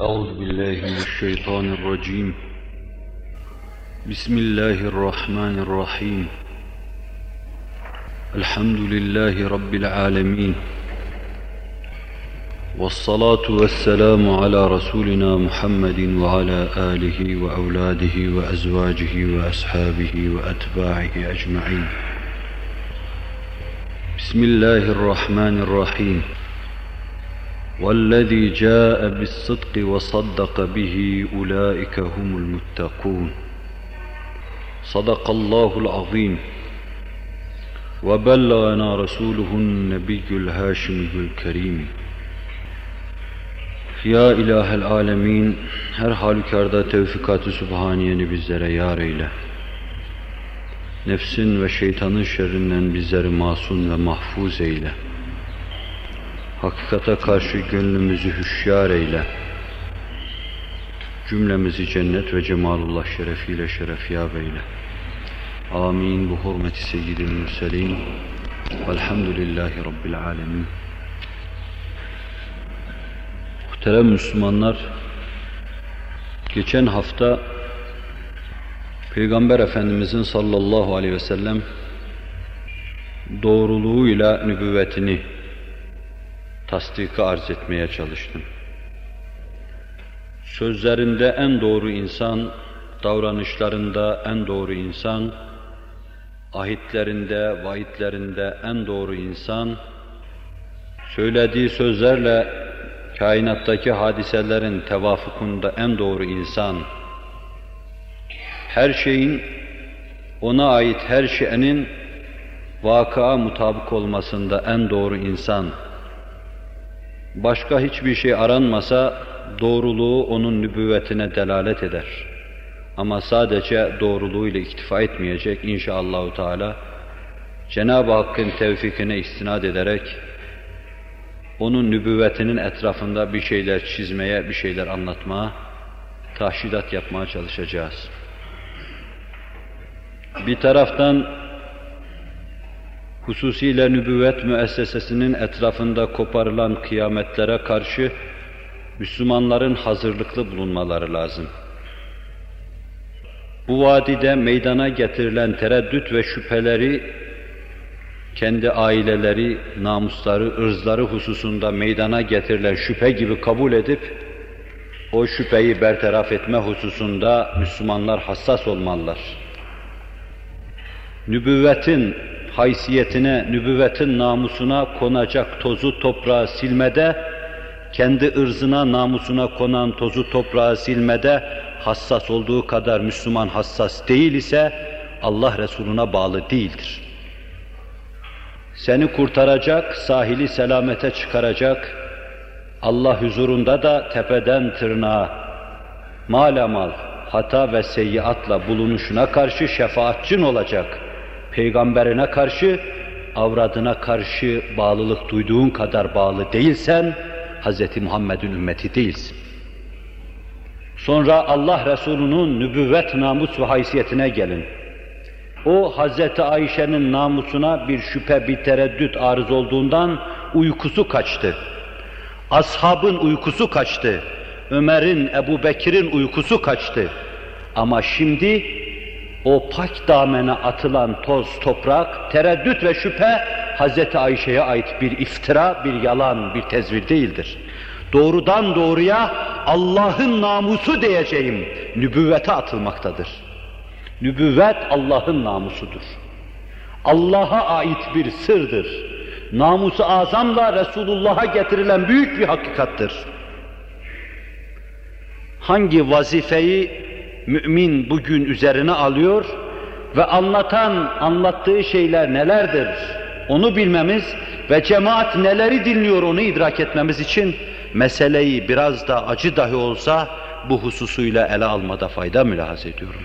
أعوذ بالله من الشيطان الرجيم. بسم الله الرحمن الرحيم. الحمد لله رب العالمين. والصلاة والسلام على رسولنا محمد وعلى آله وأولاده وأزواجه وأصحابه وأتباعه أجمعين. بسم الله الرحمن الرحيم. والذي جاء بالصدق وصدق به أولئك هم المتقون صدق الله العظيم وبلغنا رسوله النبي الهاشمي الكريم Ya ilahel alemin, her halükarda tevfikat-ı sübhaniyeni bizlere yar eyle. Nefsin ve şeytanın şerrinden bizleri masum ve mahfuz eyle. Hakikate karşı gönlümüzü hüşyar eyle. Cümlemizi cennet ve cemalullah şerefiyle şerefyab eyle. Amin bu hurmeti seyyidil mürselin. Velhamdülillahi Rabbil alemin. Muhterem Müslümanlar, geçen hafta Peygamber Efendimizin sallallahu aleyhi ve sellem doğruluğuyla nübüvvetini tasdiki arz etmeye çalıştım. Sözlerinde en doğru insan, davranışlarında en doğru insan, ahitlerinde, vaidlerinde en doğru insan, söylediği sözlerle kainattaki hadiselerin tevafukunda en doğru insan, her şeyin, ona ait her şeyinin vakıa mutabık olmasında en doğru insan, başka hiçbir şey aranmasa doğruluğu onun nübüvvetine delalet eder. Ama sadece doğruluğuyla iktifa etmeyecek inşallahü teala Cenab-ı Hakk'ın tevfikine istinad ederek onun nübüvvetinin etrafında bir şeyler çizmeye, bir şeyler anlatmaya, tahşidat yapmaya çalışacağız. Bir taraftan hususiyle nübüvvet müessesesinin etrafında koparılan kıyametlere karşı Müslümanların hazırlıklı bulunmaları lazım. Bu vadide meydana getirilen tereddüt ve şüpheleri kendi aileleri, namusları, ırzları hususunda meydana getirilen şüphe gibi kabul edip o şüpheyi bertaraf etme hususunda Müslümanlar hassas olmalılar. Nübüvvetin haysiyetine, nübüvvetin namusuna konacak tozu toprağı silmede, kendi ırzına, namusuna konan tozu toprağı silmede hassas olduğu kadar Müslüman hassas değil ise Allah Resuluna bağlı değildir. Seni kurtaracak, sahili selamete çıkaracak, Allah huzurunda da tepeden tırnağa, malamal, hata ve seyyiatla bulunuşuna karşı şefaatçin olacak.'' Peygamberine karşı, avradına karşı bağlılık duyduğun kadar bağlı değilsen, Hz. Muhammed'in ümmeti değilsin. Sonra Allah Resulü'nün nübüvvet namus ve haysiyetine gelin. O Hz. Ayşe'nin namusuna bir şüphe, bir tereddüt arız olduğundan uykusu kaçtı. Ashabın uykusu kaçtı. Ömer'in, Ebu Bekir'in uykusu kaçtı. Ama şimdi o pak damene atılan toz, toprak, tereddüt ve şüphe Hz. Ayşe'ye ait bir iftira, bir yalan, bir tezvir değildir. Doğrudan doğruya Allah'ın namusu diyeceğim nübüvvete atılmaktadır. Nübüvvet Allah'ın namusudur. Allah'a ait bir sırdır. Namusu azamla Resulullah'a getirilen büyük bir hakikattır. Hangi vazifeyi mümin bugün üzerine alıyor ve anlatan, anlattığı şeyler nelerdir? Onu bilmemiz ve cemaat neleri dinliyor onu idrak etmemiz için meseleyi biraz da acı dahi olsa bu hususuyla ele almada fayda mülahaz ediyorum.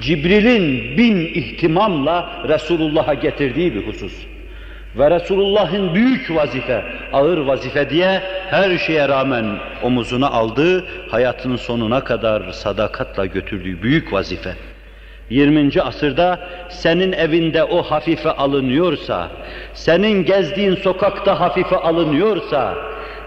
Cibril'in bin ihtimamla Resulullah'a getirdiği bir husus. Ve Resulullah'ın büyük vazife, ağır vazife diye her şeye rağmen omuzuna aldığı, hayatının sonuna kadar sadakatla götürdüğü büyük vazife. 20. asırda senin evinde o hafife alınıyorsa, senin gezdiğin sokakta hafife alınıyorsa,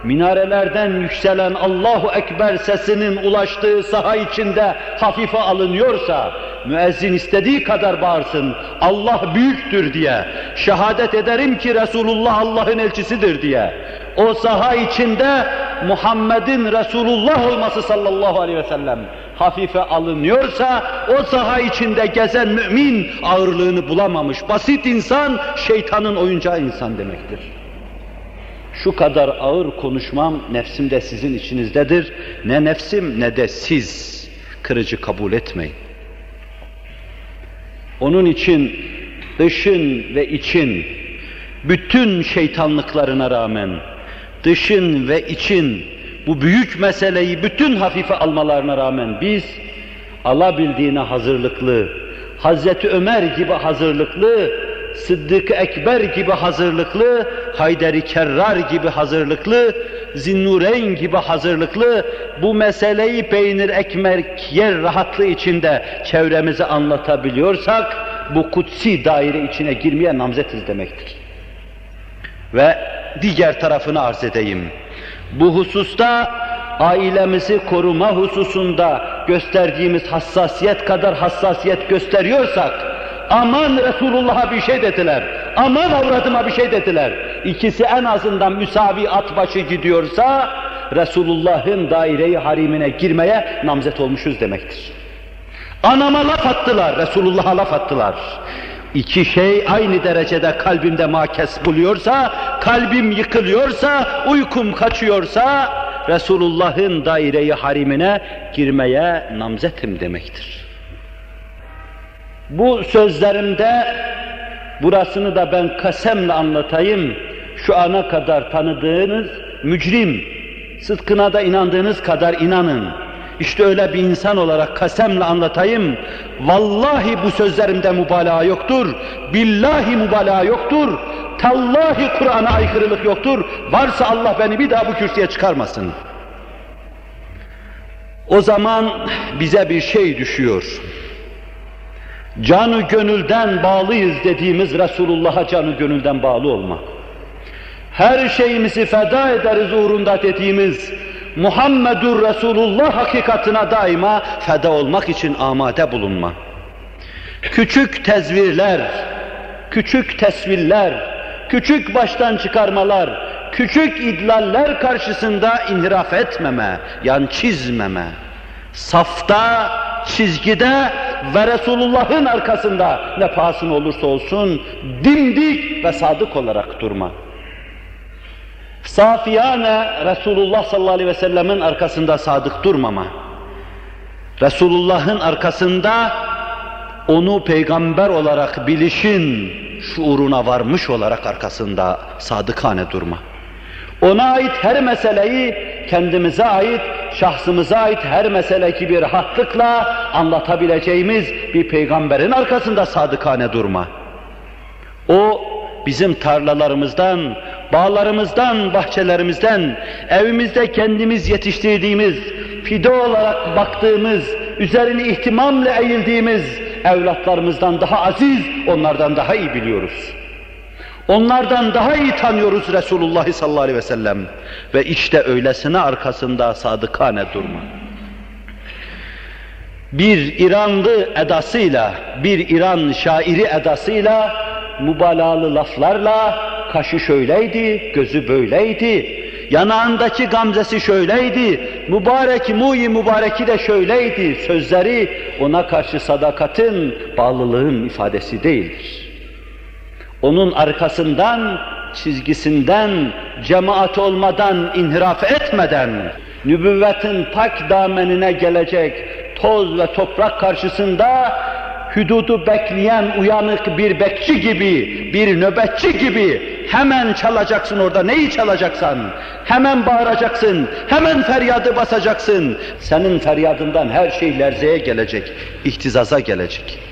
minarelerden yükselen Allahu Ekber sesinin ulaştığı saha içinde hafife alınıyorsa, müezzin istediği kadar bağırsın, Allah büyüktür diye, şehadet ederim ki Resulullah Allah'ın elçisidir diye, o saha içinde Muhammed'in Resulullah olması sallallahu aleyhi ve sellem hafife alınıyorsa, o saha içinde gezen mümin ağırlığını bulamamış, basit insan, şeytanın oyuncağı insan demektir. Şu kadar ağır konuşmam nefsimde sizin içinizdedir. Ne nefsim ne de siz kırıcı kabul etmeyin. Onun için dışın ve için bütün şeytanlıklarına rağmen dışın ve için bu büyük meseleyi bütün hafife almalarına rağmen biz alabildiğine hazırlıklı, Hazreti Ömer gibi hazırlıklı, Sıddık Ekber gibi hazırlıklı, Hayderi Kerrar gibi hazırlıklı, Zinnureyn gibi hazırlıklı, bu meseleyi peynir ekmek yer rahatlığı içinde çevremize anlatabiliyorsak, bu kutsi daire içine girmeye namzetiz demektir. Ve diğer tarafını arz edeyim. Bu hususta ailemizi koruma hususunda gösterdiğimiz hassasiyet kadar hassasiyet gösteriyorsak, aman Resulullah'a bir şey dediler, aman avradıma bir şey dediler. İkisi en azından müsavi at başı gidiyorsa, Resulullah'ın daire-i harimine girmeye namzet olmuşuz demektir. Anama laf attılar, Resulullah'a laf attılar. İki şey aynı derecede kalbimde makes buluyorsa, kalbim yıkılıyorsa, uykum kaçıyorsa, Resulullah'ın daire-i harimine girmeye namzetim demektir. Bu sözlerimde, burasını da ben kasemle anlatayım, şu ana kadar tanıdığınız mücrim, sıdkına da inandığınız kadar inanın. İşte öyle bir insan olarak kasemle anlatayım. Vallahi bu sözlerimde mübalağa yoktur. Billahi mübalağa yoktur. Tallahi Kur'an'a aykırılık yoktur. Varsa Allah beni bir daha bu kürsüye çıkarmasın. O zaman bize bir şey düşüyor. Canı gönülden bağlıyız dediğimiz Resulullah'a canı gönülden bağlı olma. Her şeyimizi feda ederiz uğrunda dediğimiz Muhammedur Resulullah hakikatına daima feda olmak için amade bulunma. Küçük tezvirler, küçük tesviller, küçük baştan çıkarmalar, küçük idlaller karşısında inhiraf etmeme, yan çizmeme. Safta, çizgide ve Resulullah'ın arkasında ne pahasına olursa olsun dimdik ve sadık olarak durma. Safiyane Resulullah sallallahu aleyhi ve sellemin arkasında sadık durmama. Resulullah'ın arkasında onu peygamber olarak bilişin şuuruna varmış olarak arkasında sadıkane durma. Ona ait her meseleyi kendimize ait, şahsımıza ait her mesele gibi rahatlıkla anlatabileceğimiz bir peygamberin arkasında sadıkane durma. O bizim tarlalarımızdan, bağlarımızdan, bahçelerimizden, evimizde kendimiz yetiştirdiğimiz, fide olarak baktığımız, üzerine ihtimamla eğildiğimiz evlatlarımızdan daha aziz, onlardan daha iyi biliyoruz. Onlardan daha iyi tanıyoruz Resulullah sallallahu aleyhi ve sellem. Ve işte öylesine arkasında sadıkane durma. Bir İranlı edasıyla, bir İran şairi edasıyla, mübalağalı laflarla, kaşı şöyleydi, gözü böyleydi, yanağındaki gamzesi şöyleydi, mübarek muyi mübareki de şöyleydi, sözleri ona karşı sadakatin, bağlılığın ifadesi değildir. Onun arkasından, çizgisinden, cemaat olmadan, inhiraf etmeden, nübüvvetin pak damenine gelecek toz ve toprak karşısında hüdudu bekleyen uyanık bir bekçi gibi, bir nöbetçi gibi hemen çalacaksın orada neyi çalacaksan, hemen bağıracaksın, hemen feryadı basacaksın. Senin feryadından her şey lerzeye gelecek, ihtizaza gelecek.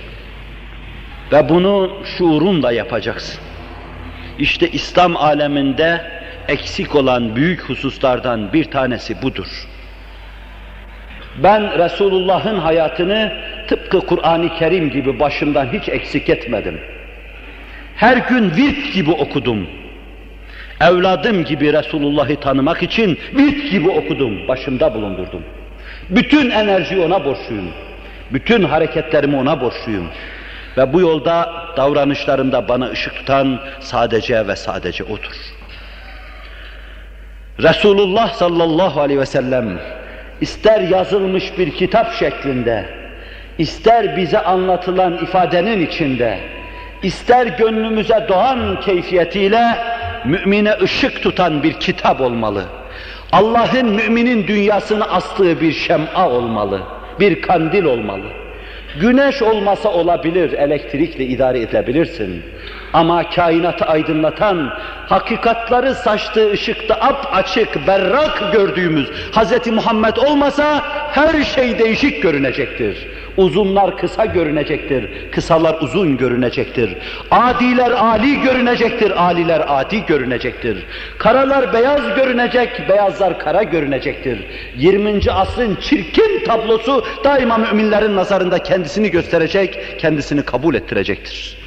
Ve bunu şuurunla yapacaksın. İşte İslam aleminde eksik olan büyük hususlardan bir tanesi budur. Ben Resulullah'ın hayatını tıpkı Kur'an-ı Kerim gibi başımdan hiç eksik etmedim. Her gün virt gibi okudum. Evladım gibi Resulullah'ı tanımak için bit gibi okudum, başımda bulundurdum. Bütün enerjiyi ona borçluyum. Bütün hareketlerimi ona borçluyum. Ve bu yolda davranışlarımda bana ışık tutan sadece ve sadece odur. Resulullah sallallahu aleyhi ve sellem ister yazılmış bir kitap şeklinde, ister bize anlatılan ifadenin içinde, ister gönlümüze doğan keyfiyetiyle mümine ışık tutan bir kitap olmalı. Allah'ın müminin dünyasını astığı bir şem'a olmalı, bir kandil olmalı. Güneş olmasa olabilir, elektrikle idare edilebilirsin. Ama kainatı aydınlatan, hakikatları saçtığı ışıkta ap açık, berrak gördüğümüz Hz. Muhammed olmasa her şey değişik görünecektir. Uzunlar kısa görünecektir, kısalar uzun görünecektir. Adiler ali görünecektir, aliler adi görünecektir. Karalar beyaz görünecek, beyazlar kara görünecektir. 20. asrın çirkin tablosu daima müminlerin nazarında kendisini gösterecek, kendisini kabul ettirecektir.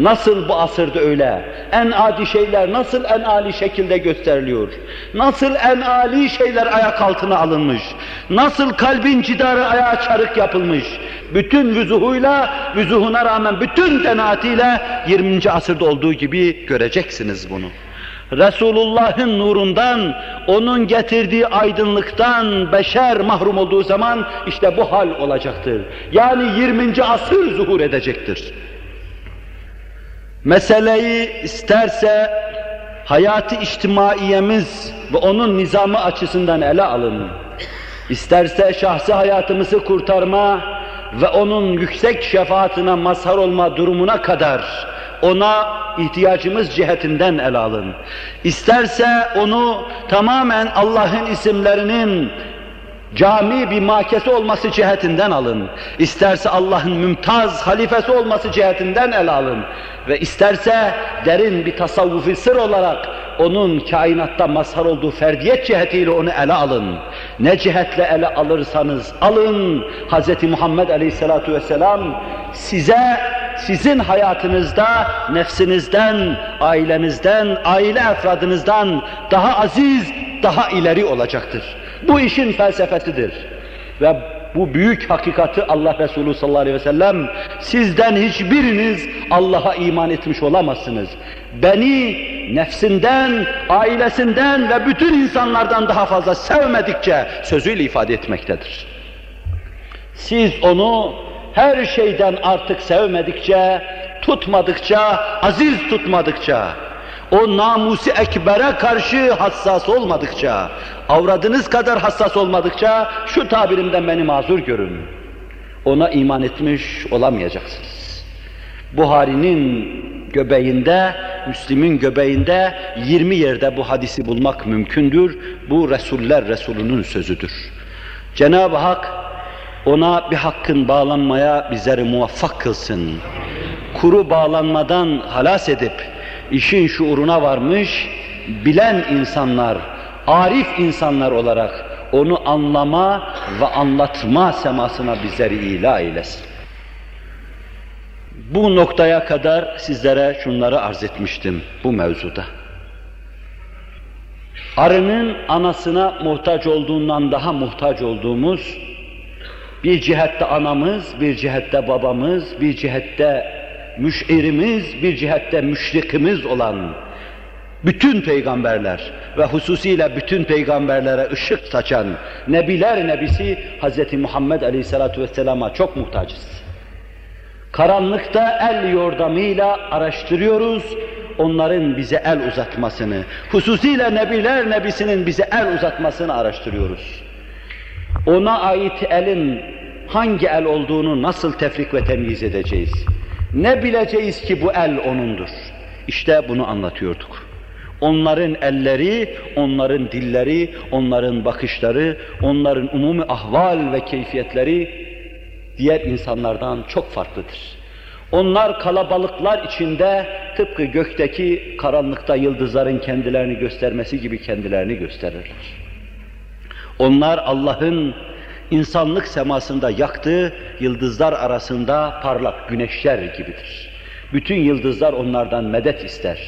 Nasıl bu asırda öyle? En adi şeyler nasıl en âli şekilde gösteriliyor? Nasıl en âli şeyler ayak altına alınmış? Nasıl kalbin cidarı ayağa çarık yapılmış? Bütün vüzuhuyla, vüzuhuna rağmen bütün denaatiyle 20. asırda olduğu gibi göreceksiniz bunu. Resulullah'ın nurundan, onun getirdiği aydınlıktan beşer mahrum olduğu zaman işte bu hal olacaktır. Yani 20. asır zuhur edecektir. Meseleyi isterse hayatı içtimaiyemiz ve onun nizamı açısından ele alın. İsterse şahsi hayatımızı kurtarma ve onun yüksek şefaatine mazhar olma durumuna kadar ona ihtiyacımız cihetinden ele alın. İsterse onu tamamen Allah'ın isimlerinin cami bir makesi olması cihetinden alın. İsterse Allah'ın mümtaz halifesi olması cihetinden ele alın. Ve isterse derin bir tasavvufi sır olarak onun kainatta mazhar olduğu ferdiyet cihetiyle onu ele alın. Ne cihetle ele alırsanız alın. Hz. Muhammed Aleyhisselatu Vesselam size sizin hayatınızda nefsinizden, ailenizden, aile efradınızdan daha aziz, daha ileri olacaktır. Bu işin felsefesidir. Ve bu büyük hakikati Allah Resulü sallallahu aleyhi ve sellem sizden hiçbiriniz Allah'a iman etmiş olamazsınız. Beni nefsinden, ailesinden ve bütün insanlardan daha fazla sevmedikçe sözüyle ifade etmektedir. Siz onu her şeyden artık sevmedikçe, tutmadıkça, aziz tutmadıkça, o namusi ekbere karşı hassas olmadıkça, avradınız kadar hassas olmadıkça şu tabirimden beni mazur görün. Ona iman etmiş olamayacaksınız. Buhari'nin göbeğinde, Müslim'in göbeğinde 20 yerde bu hadisi bulmak mümkündür. Bu Resuller Resulünün sözüdür. Cenab-ı Hak ona bir hakkın bağlanmaya bizleri muvaffak kılsın. Kuru bağlanmadan halas edip işin şuuruna varmış, bilen insanlar, arif insanlar olarak onu anlama ve anlatma semasına bizleri ilah eylesin. Bu noktaya kadar sizlere şunları arz etmiştim bu mevzuda. Arının anasına muhtaç olduğundan daha muhtaç olduğumuz, bir cihette anamız, bir cihette babamız, bir cihette müşirimiz, bir cihette müşrikimiz olan bütün peygamberler ve hususiyle bütün peygamberlere ışık saçan Nebiler Nebisi Hz. Muhammed Aleyhisselatü Vesselam'a çok muhtacız. Karanlıkta el yordamıyla araştırıyoruz, onların bize el uzatmasını, hususiyle Nebiler Nebisi'nin bize el uzatmasını araştırıyoruz. Ona ait elin hangi el olduğunu nasıl tefrik ve temyiz edeceğiz? Ne bileceğiz ki bu el O'nundur? İşte bunu anlatıyorduk. Onların elleri, onların dilleri, onların bakışları, onların umumi ahval ve keyfiyetleri diğer insanlardan çok farklıdır. Onlar kalabalıklar içinde tıpkı gökteki karanlıkta yıldızların kendilerini göstermesi gibi kendilerini gösterirler. Onlar Allah'ın insanlık semasında yaktığı yıldızlar arasında parlak güneşler gibidir. Bütün yıldızlar onlardan medet ister.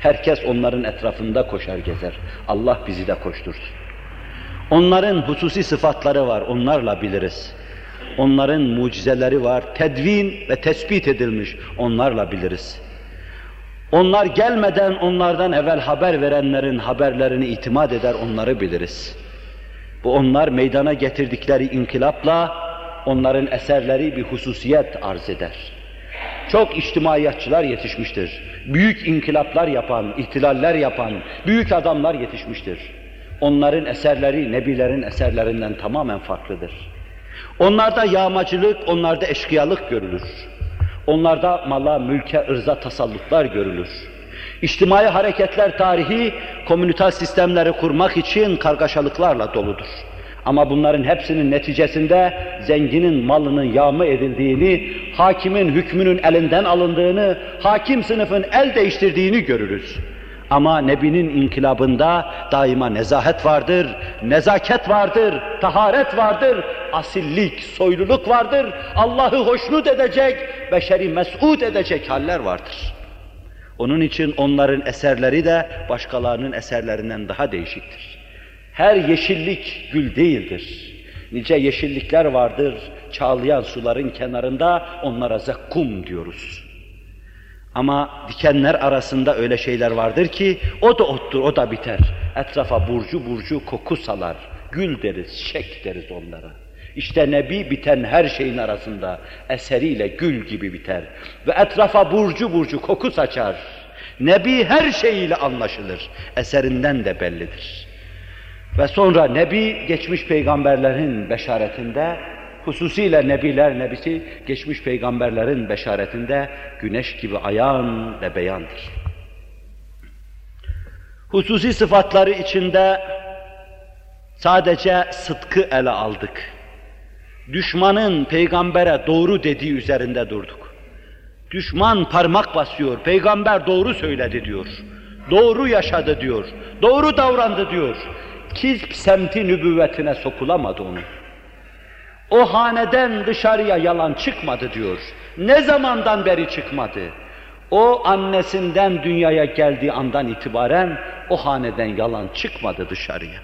Herkes onların etrafında koşar gezer. Allah bizi de koştursun. Onların hususi sıfatları var, onlarla biliriz. Onların mucizeleri var, tedvin ve tespit edilmiş, onlarla biliriz. Onlar gelmeden onlardan evvel haber verenlerin haberlerini itimat eder, onları biliriz. Bu onlar meydana getirdikleri inkılapla onların eserleri bir hususiyet arz eder. Çok içtimaiyatçılar yetişmiştir. Büyük inkılaplar yapan, ihtilaller yapan, büyük adamlar yetişmiştir. Onların eserleri Nebilerin eserlerinden tamamen farklıdır. Onlarda yağmacılık, onlarda eşkıyalık görülür. Onlarda mala, mülke, ırza tasallutlar görülür. İçtimai hareketler tarihi, komünital sistemleri kurmak için kargaşalıklarla doludur. Ama bunların hepsinin neticesinde zenginin malının yağma edildiğini, hakimin hükmünün elinden alındığını, hakim sınıfın el değiştirdiğini görürüz. Ama Nebi'nin inkılabında daima nezahet vardır, nezaket vardır, taharet vardır, asillik, soyluluk vardır, Allah'ı hoşnut edecek, beşeri mes'ud edecek haller vardır. Onun için onların eserleri de başkalarının eserlerinden daha değişiktir. Her yeşillik gül değildir. Nice yeşillikler vardır, çağlayan suların kenarında onlara zekkum diyoruz. Ama dikenler arasında öyle şeyler vardır ki o da ottur, o da biter. Etrafa burcu burcu koku salar. Gül deriz, şek deriz onlara. İşte Nebi biten her şeyin arasında eseriyle gül gibi biter. Ve etrafa burcu burcu koku saçar. Nebi her şeyiyle anlaşılır. Eserinden de bellidir. Ve sonra Nebi geçmiş peygamberlerin beşaretinde hususiyle Nebiler Nebisi geçmiş peygamberlerin beşaretinde güneş gibi ayan ve beyandır. Hususi sıfatları içinde sadece sıdkı ele aldık. Düşmanın peygambere doğru dediği üzerinde durduk. Düşman parmak basıyor, peygamber doğru söyledi diyor. Doğru yaşadı diyor. Doğru davrandı diyor. Kizp semti nübüvvetine sokulamadı onu. O haneden dışarıya yalan çıkmadı diyor. Ne zamandan beri çıkmadı? O annesinden dünyaya geldiği andan itibaren o haneden yalan çıkmadı dışarıya.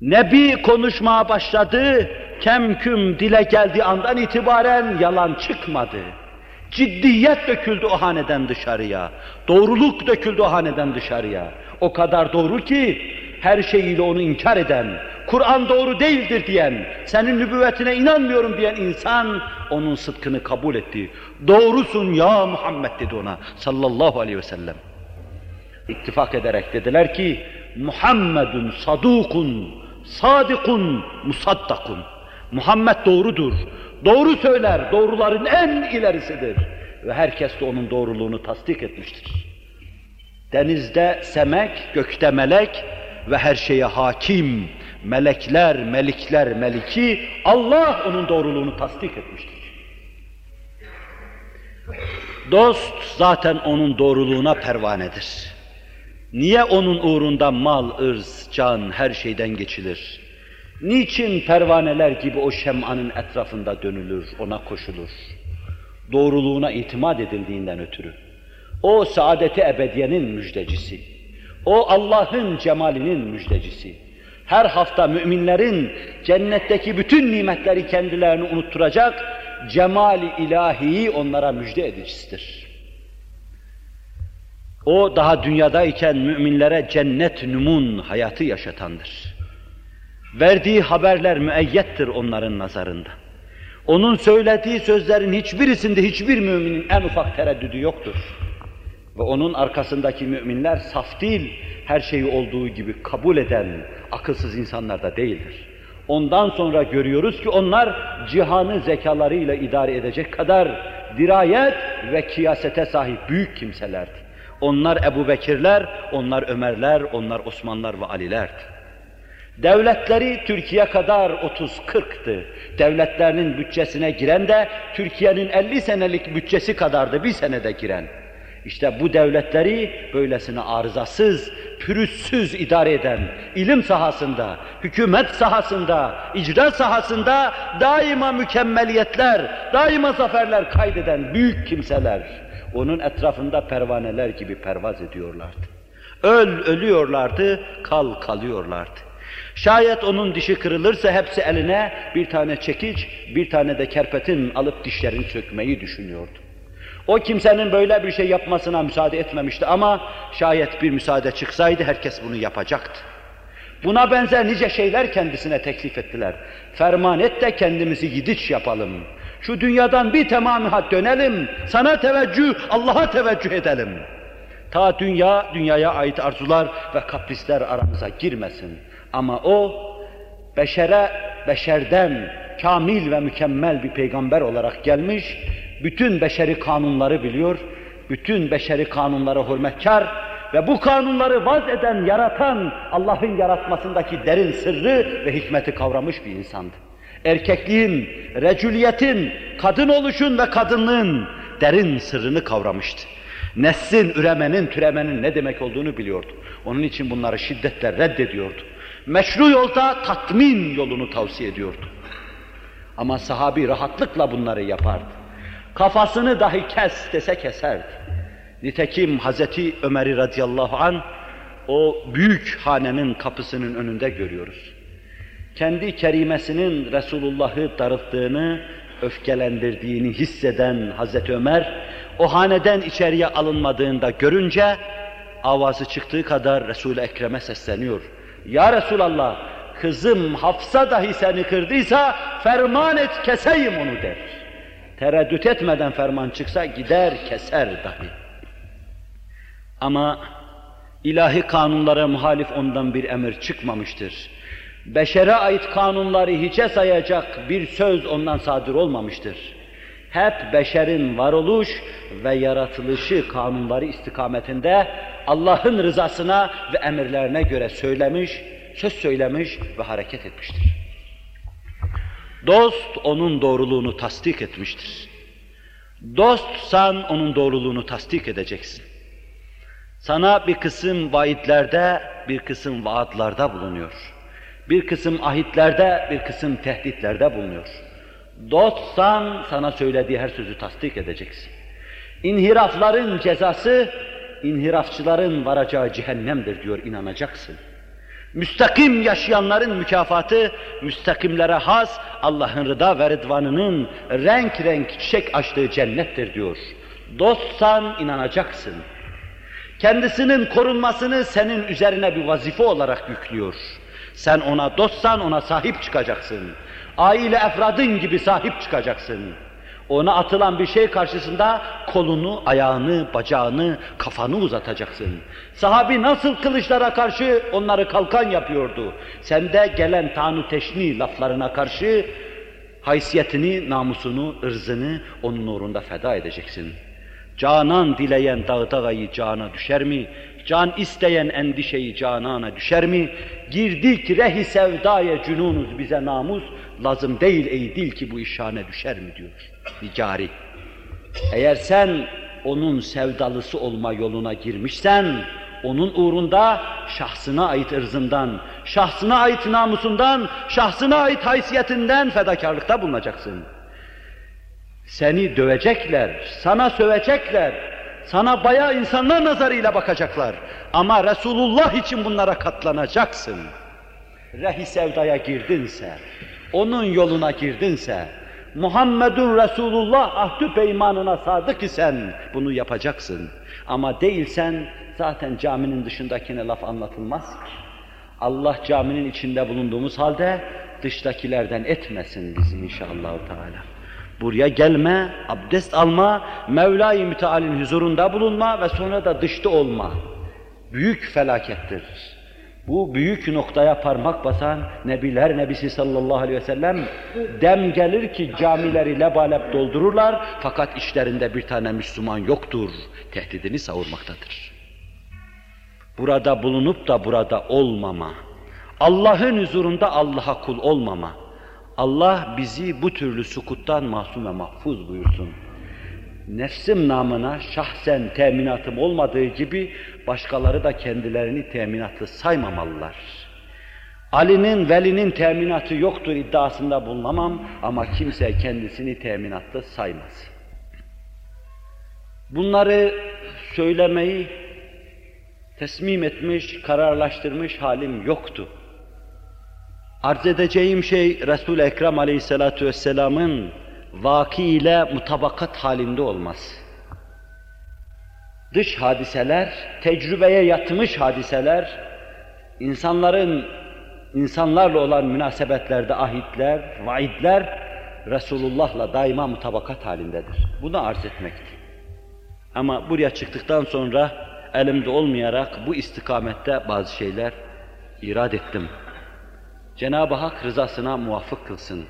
Nebi konuşmaya başladı, kemküm dile geldiği andan itibaren yalan çıkmadı. Ciddiyet döküldü o haneden dışarıya. Doğruluk döküldü o haneden dışarıya. O kadar doğru ki her şeyiyle onu inkar eden, Kur'an doğru değildir diyen, senin nübüvvetine inanmıyorum diyen insan onun sıdkını kabul etti. Doğrusun ya Muhammed dedi ona sallallahu aleyhi ve sellem. İttifak ederek dediler ki Muhammedun sadukun, sadikun, musaddakun. Muhammed doğrudur. Doğru söyler, doğruların en ilerisidir. Ve herkes de onun doğruluğunu tasdik etmiştir. Denizde semek, gökte melek ve her şeye hakim, melekler, melikler, meliki, Allah onun doğruluğunu tasdik etmiştir. Dost zaten onun doğruluğuna pervanedir. Niye onun uğrunda mal, ırz, can, her şeyden geçilir? Niçin pervaneler gibi o şem'anın etrafında dönülür, ona koşulur? Doğruluğuna itimat edildiğinden ötürü. O saadeti ebediyenin müjdecisi. O Allah'ın cemalinin müjdecisi. Her hafta müminlerin cennetteki bütün nimetleri kendilerini unutturacak cemali ilahiyi onlara müjde edicisidir. O daha dünyadayken müminlere cennet numun hayatı yaşatandır. Verdiği haberler müeyyettir onların nazarında. Onun söylediği sözlerin hiçbirisinde hiçbir müminin en ufak tereddüdü yoktur. Ve onun arkasındaki müminler saf değil, her şeyi olduğu gibi kabul eden akılsız insanlar da değildir. Ondan sonra görüyoruz ki onlar cihanı zekalarıyla idare edecek kadar dirayet ve kıyasete sahip büyük kimselerdi. Onlar Ebu Bekirler, onlar Ömerler, onlar Osmanlar ve Alilerdi. Devletleri Türkiye kadar 30-40'tı. Devletlerinin bütçesine giren de Türkiye'nin 50 senelik bütçesi kadardı bir senede giren. İşte bu devletleri böylesine arızasız, pürüzsüz idare eden, ilim sahasında, hükümet sahasında, icra sahasında daima mükemmeliyetler, daima zaferler kaydeden büyük kimseler. Onun etrafında pervaneler gibi pervaz ediyorlardı. Öl ölüyorlardı, kal kalıyorlardı. Şayet onun dişi kırılırsa hepsi eline bir tane çekiç, bir tane de kerpetin alıp dişlerini sökmeyi düşünüyordu. O kimsenin böyle bir şey yapmasına müsaade etmemişti ama şayet bir müsaade çıksaydı herkes bunu yapacaktı. Buna benzer nice şeyler kendisine teklif ettiler. Ferman et de kendimizi gidiç yapalım. Şu dünyadan bir tamamı dönelim. Sana teveccüh, Allah'a teveccüh edelim. Ta dünya, dünyaya ait arzular ve kaprisler aramıza girmesin. Ama o, beşere, beşerden kamil ve mükemmel bir peygamber olarak gelmiş, bütün beşeri kanunları biliyor, bütün beşeri kanunlara hürmetkar ve bu kanunları vaz eden, yaratan Allah'ın yaratmasındaki derin sırrı ve hikmeti kavramış bir insandı. Erkekliğin, recüliyetin, kadın oluşun ve kadınlığın derin sırrını kavramıştı. Neslin, üremenin, türemenin ne demek olduğunu biliyordu. Onun için bunları şiddetle reddediyordu. Meşru yolda tatmin yolunu tavsiye ediyordu. Ama sahabi rahatlıkla bunları yapardı. Kafasını dahi kes dese keserdi. Nitekim Hazreti Ömer'i radıyallahu an o büyük hanenin kapısının önünde görüyoruz. Kendi kerimesinin Resulullah'ı darılttığını, öfkelendirdiğini hisseden Hazreti Ömer, o haneden içeriye alınmadığında görünce, avazı çıktığı kadar Resul-i Ekrem'e sesleniyor. Ya Resulallah, kızım Hafsa dahi seni kırdıysa ferman et keseyim onu der. Tereddüt etmeden ferman çıksa gider keser dahi. Ama ilahi kanunlara muhalif ondan bir emir çıkmamıştır. Beşere ait kanunları hiçe sayacak bir söz ondan sadır olmamıştır. Hep beşerin varoluş ve yaratılışı kanunları istikametinde Allah'ın rızasına ve emirlerine göre söylemiş, söz söylemiş ve hareket etmiştir. Dost onun doğruluğunu tasdik etmiştir. Dostsan onun doğruluğunu tasdik edeceksin. Sana bir kısım vaitlerde, bir kısım vaatlarda bulunuyor. Bir kısım ahitlerde, bir kısım tehditlerde bulunuyor. Dostsan sana söylediği her sözü tasdik edeceksin. İnhirafların cezası, inhirafçıların varacağı cehennemdir diyor, inanacaksın. Müstakim yaşayanların mükafatı, müstakimlere has Allah'ın rıda ve rıdvanının renk renk çiçek açtığı cennettir diyor. Dostsan inanacaksın. Kendisinin korunmasını senin üzerine bir vazife olarak yüklüyor. Sen ona dostsan ona sahip çıkacaksın. Aile efradın gibi sahip çıkacaksın. Ona atılan bir şey karşısında kolunu, ayağını, bacağını, kafanı uzatacaksın. Sahabi nasıl kılıçlara karşı onları kalkan yapıyordu. Sen de gelen tanu teşni laflarına karşı haysiyetini, namusunu, ırzını onun uğrunda feda edeceksin. Canan dileyen dağdağayı cana düşer mi? Can isteyen endişeyi canana düşer mi? Girdik rehi sevdaya cünunuz bize namus, lazım değil ey dil ki bu işhane düşer mi diyor Nicari. Eğer sen onun sevdalısı olma yoluna girmişsen, onun uğrunda şahsına ait ırzından, şahsına ait namusundan, şahsına ait haysiyetinden fedakarlıkta bulunacaksın. Seni dövecekler, sana sövecekler, sana bayağı insanlar nazarıyla bakacaklar. Ama Resulullah için bunlara katlanacaksın. Rehi sevdaya girdinse, onun yoluna girdinse, Muhammedun Resulullah ahdü peymanına sadık isen bunu yapacaksın. Ama değilsen zaten caminin dışındakine laf anlatılmaz ki. Allah caminin içinde bulunduğumuz halde dıştakilerden etmesin bizi inşallah Teala. Buraya gelme, abdest alma, Mevla-i Müteal'in huzurunda bulunma ve sonra da dışta olma. Büyük felakettir. Bu büyük noktaya parmak basan Nebiler Nebisi sallallahu aleyhi ve sellem dem gelir ki camileri lebalep doldururlar fakat içlerinde bir tane Müslüman yoktur. Tehdidini savurmaktadır. Burada bulunup da burada olmama. Allah'ın huzurunda Allah'a kul olmama. Allah bizi bu türlü sukuttan masum ve mahfuz buyursun. Nefsim namına şahsen teminatım olmadığı gibi başkaları da kendilerini teminatlı saymamalılar. Ali'nin, velinin teminatı yoktur iddiasında bulunamam ama kimse kendisini teminatlı saymaz. Bunları söylemeyi teslim etmiş, kararlaştırmış halim yoktu. Arz edeceğim şey Resul-i Ekrem aleyhissalatu vesselamın vaki ile mutabakat halinde olmaz. Dış hadiseler, tecrübeye yatmış hadiseler, insanların insanlarla olan münasebetlerde ahitler, vaidler Resulullah'la daima mutabakat halindedir. Bunu arz etmektir. Ama buraya çıktıktan sonra elimde olmayarak bu istikamette bazı şeyler irad ettim. Cenab-ı Hak rızasına muvafık kılsın.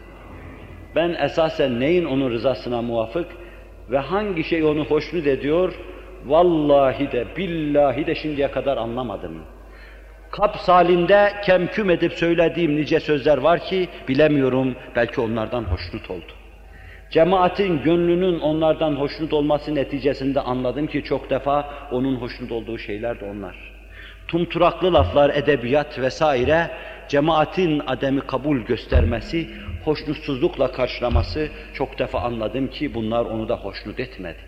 Ben esasen neyin onun rızasına muvafık ve hangi şey onu hoşnut ediyor, vallahi de billahi de şimdiye kadar anlamadım. Kaps halinde kemküm edip söylediğim nice sözler var ki bilemiyorum belki onlardan hoşnut oldu. Cemaatin gönlünün onlardan hoşnut olması neticesinde anladım ki çok defa onun hoşnut olduğu şeyler de onlar. Tumturaklı laflar, edebiyat vesaire cemaatin ademi kabul göstermesi, hoşnutsuzlukla karşılaması çok defa anladım ki bunlar onu da hoşnut etmedi.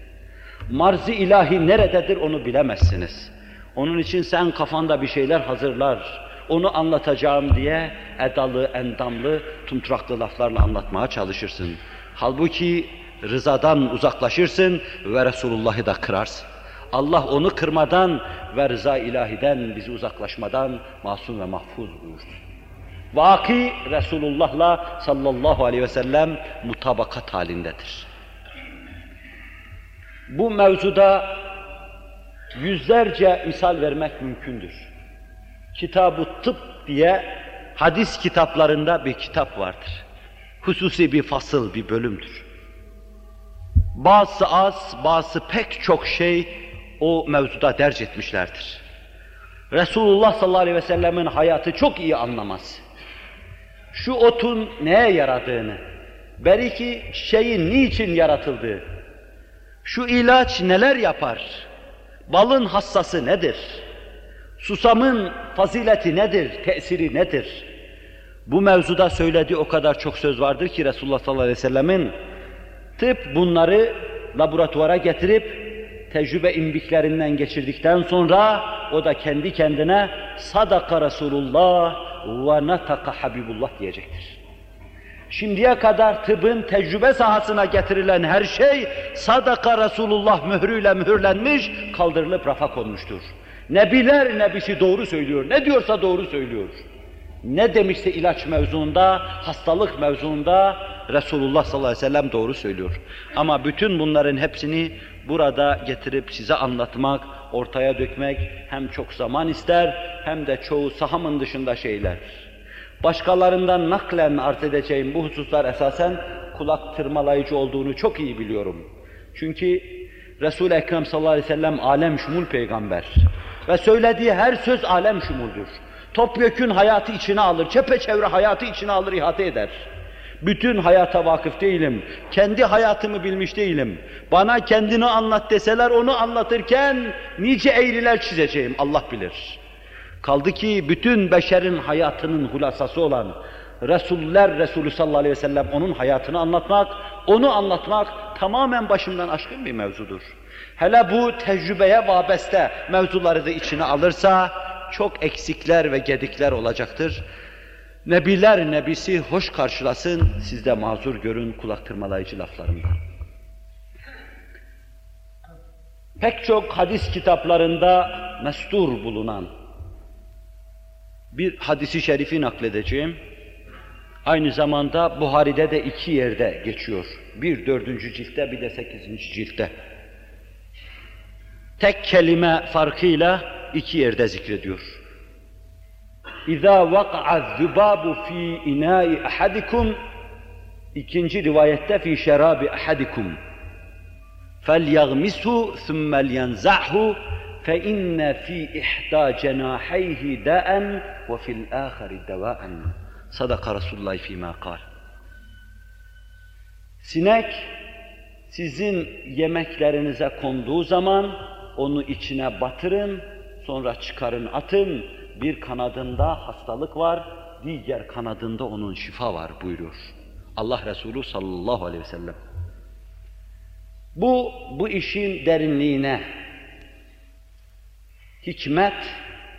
Marzi ilahi nerededir onu bilemezsiniz. Onun için sen kafanda bir şeyler hazırlar, onu anlatacağım diye edalı, endamlı, tumturaklı laflarla anlatmaya çalışırsın. Halbuki rızadan uzaklaşırsın ve Resulullah'ı da kırarsın. Allah onu kırmadan ve rıza ilahiden bizi uzaklaşmadan masum ve mahfuz buyursun. Vaki Resulullah'la sallallahu aleyhi ve sellem mutabakat halindedir. Bu mevzuda yüzlerce misal vermek mümkündür. Kitab-ı Tıp diye hadis kitaplarında bir kitap vardır. Hususi bir fasıl, bir bölümdür. Bazı az, bazı pek çok şey o mevzuda derc etmişlerdir. Resulullah sallallahu aleyhi ve sellemin hayatı çok iyi anlamaz. Şu otun neye yaradığını, belki şeyin niçin yaratıldığı, şu ilaç neler yapar, balın hassası nedir, susamın fazileti nedir, tesiri nedir? Bu mevzuda söylediği o kadar çok söz vardır ki Resulullah sallallahu aleyhi ve sellemin tıp bunları laboratuvara getirip tecrübe imbiklerinden geçirdikten sonra o da kendi kendine sadaka Resulullah ve nataka Habibullah diyecektir. Şimdiye kadar tıbbın tecrübe sahasına getirilen her şey sadaka Resulullah mührüyle mühürlenmiş, kaldırılıp rafa konmuştur. Nebiler nebisi doğru söylüyor, ne diyorsa doğru söylüyor. Ne demişse ilaç mevzuunda, hastalık mevzuunda Resulullah sallallahu aleyhi ve sellem doğru söylüyor. Ama bütün bunların hepsini burada getirip size anlatmak, ortaya dökmek hem çok zaman ister hem de çoğu sahamın dışında şeyler. Başkalarından naklen arz edeceğim bu hususlar esasen kulak tırmalayıcı olduğunu çok iyi biliyorum. Çünkü Resul-i Ekrem sallallahu aleyhi ve sellem alem şumul peygamber. Ve söylediği her söz alem şumuldur. Topyekün hayatı içine alır, çepeçevre hayatı içine alır, ihate eder. Bütün hayata vakıf değilim. Kendi hayatımı bilmiş değilim. Bana kendini anlat deseler onu anlatırken nice eğriler çizeceğim Allah bilir. Kaldı ki bütün beşerin hayatının hulasası olan Resuller Resulü sallallahu aleyhi ve sellem onun hayatını anlatmak, onu anlatmak tamamen başımdan aşkın bir mevzudur. Hele bu tecrübeye vabeste mevzuları da içine alırsa çok eksikler ve gedikler olacaktır. Nebiler nebisi hoş karşılasın, siz de mazur görün kulak tırmalayıcı laflarımdan. Pek çok hadis kitaplarında mestur bulunan bir hadisi şerifi nakledeceğim. Aynı zamanda Buhari'de de iki yerde geçiyor. Bir dördüncü ciltte, bir de sekizinci ciltte. Tek kelime farkıyla iki yerde zikrediyor. İza vaka'a zubabu fi ina'i ahadikum ikinci rivayette fi şerabi ahadikum فَلْيَغْمِسْهُ ثُمَّ لْيَنْزَعْهُ فَإِنَّ فِي إِحْدَى جَنَاحَيْهِ دَاءً وَفِي الْآخَرِ دَوَاءً Sadaka Resulullah fîmâ kâl. Sinek sizin yemeklerinize konduğu zaman onu içine batırın, sonra çıkarın atın. bir kanadında hastalık var, diğer kanadında onun şifa var buyuruyor. Allah Resulü sallallahu aleyhi ve sellem. Bu, bu işin derinliğine, hikmet,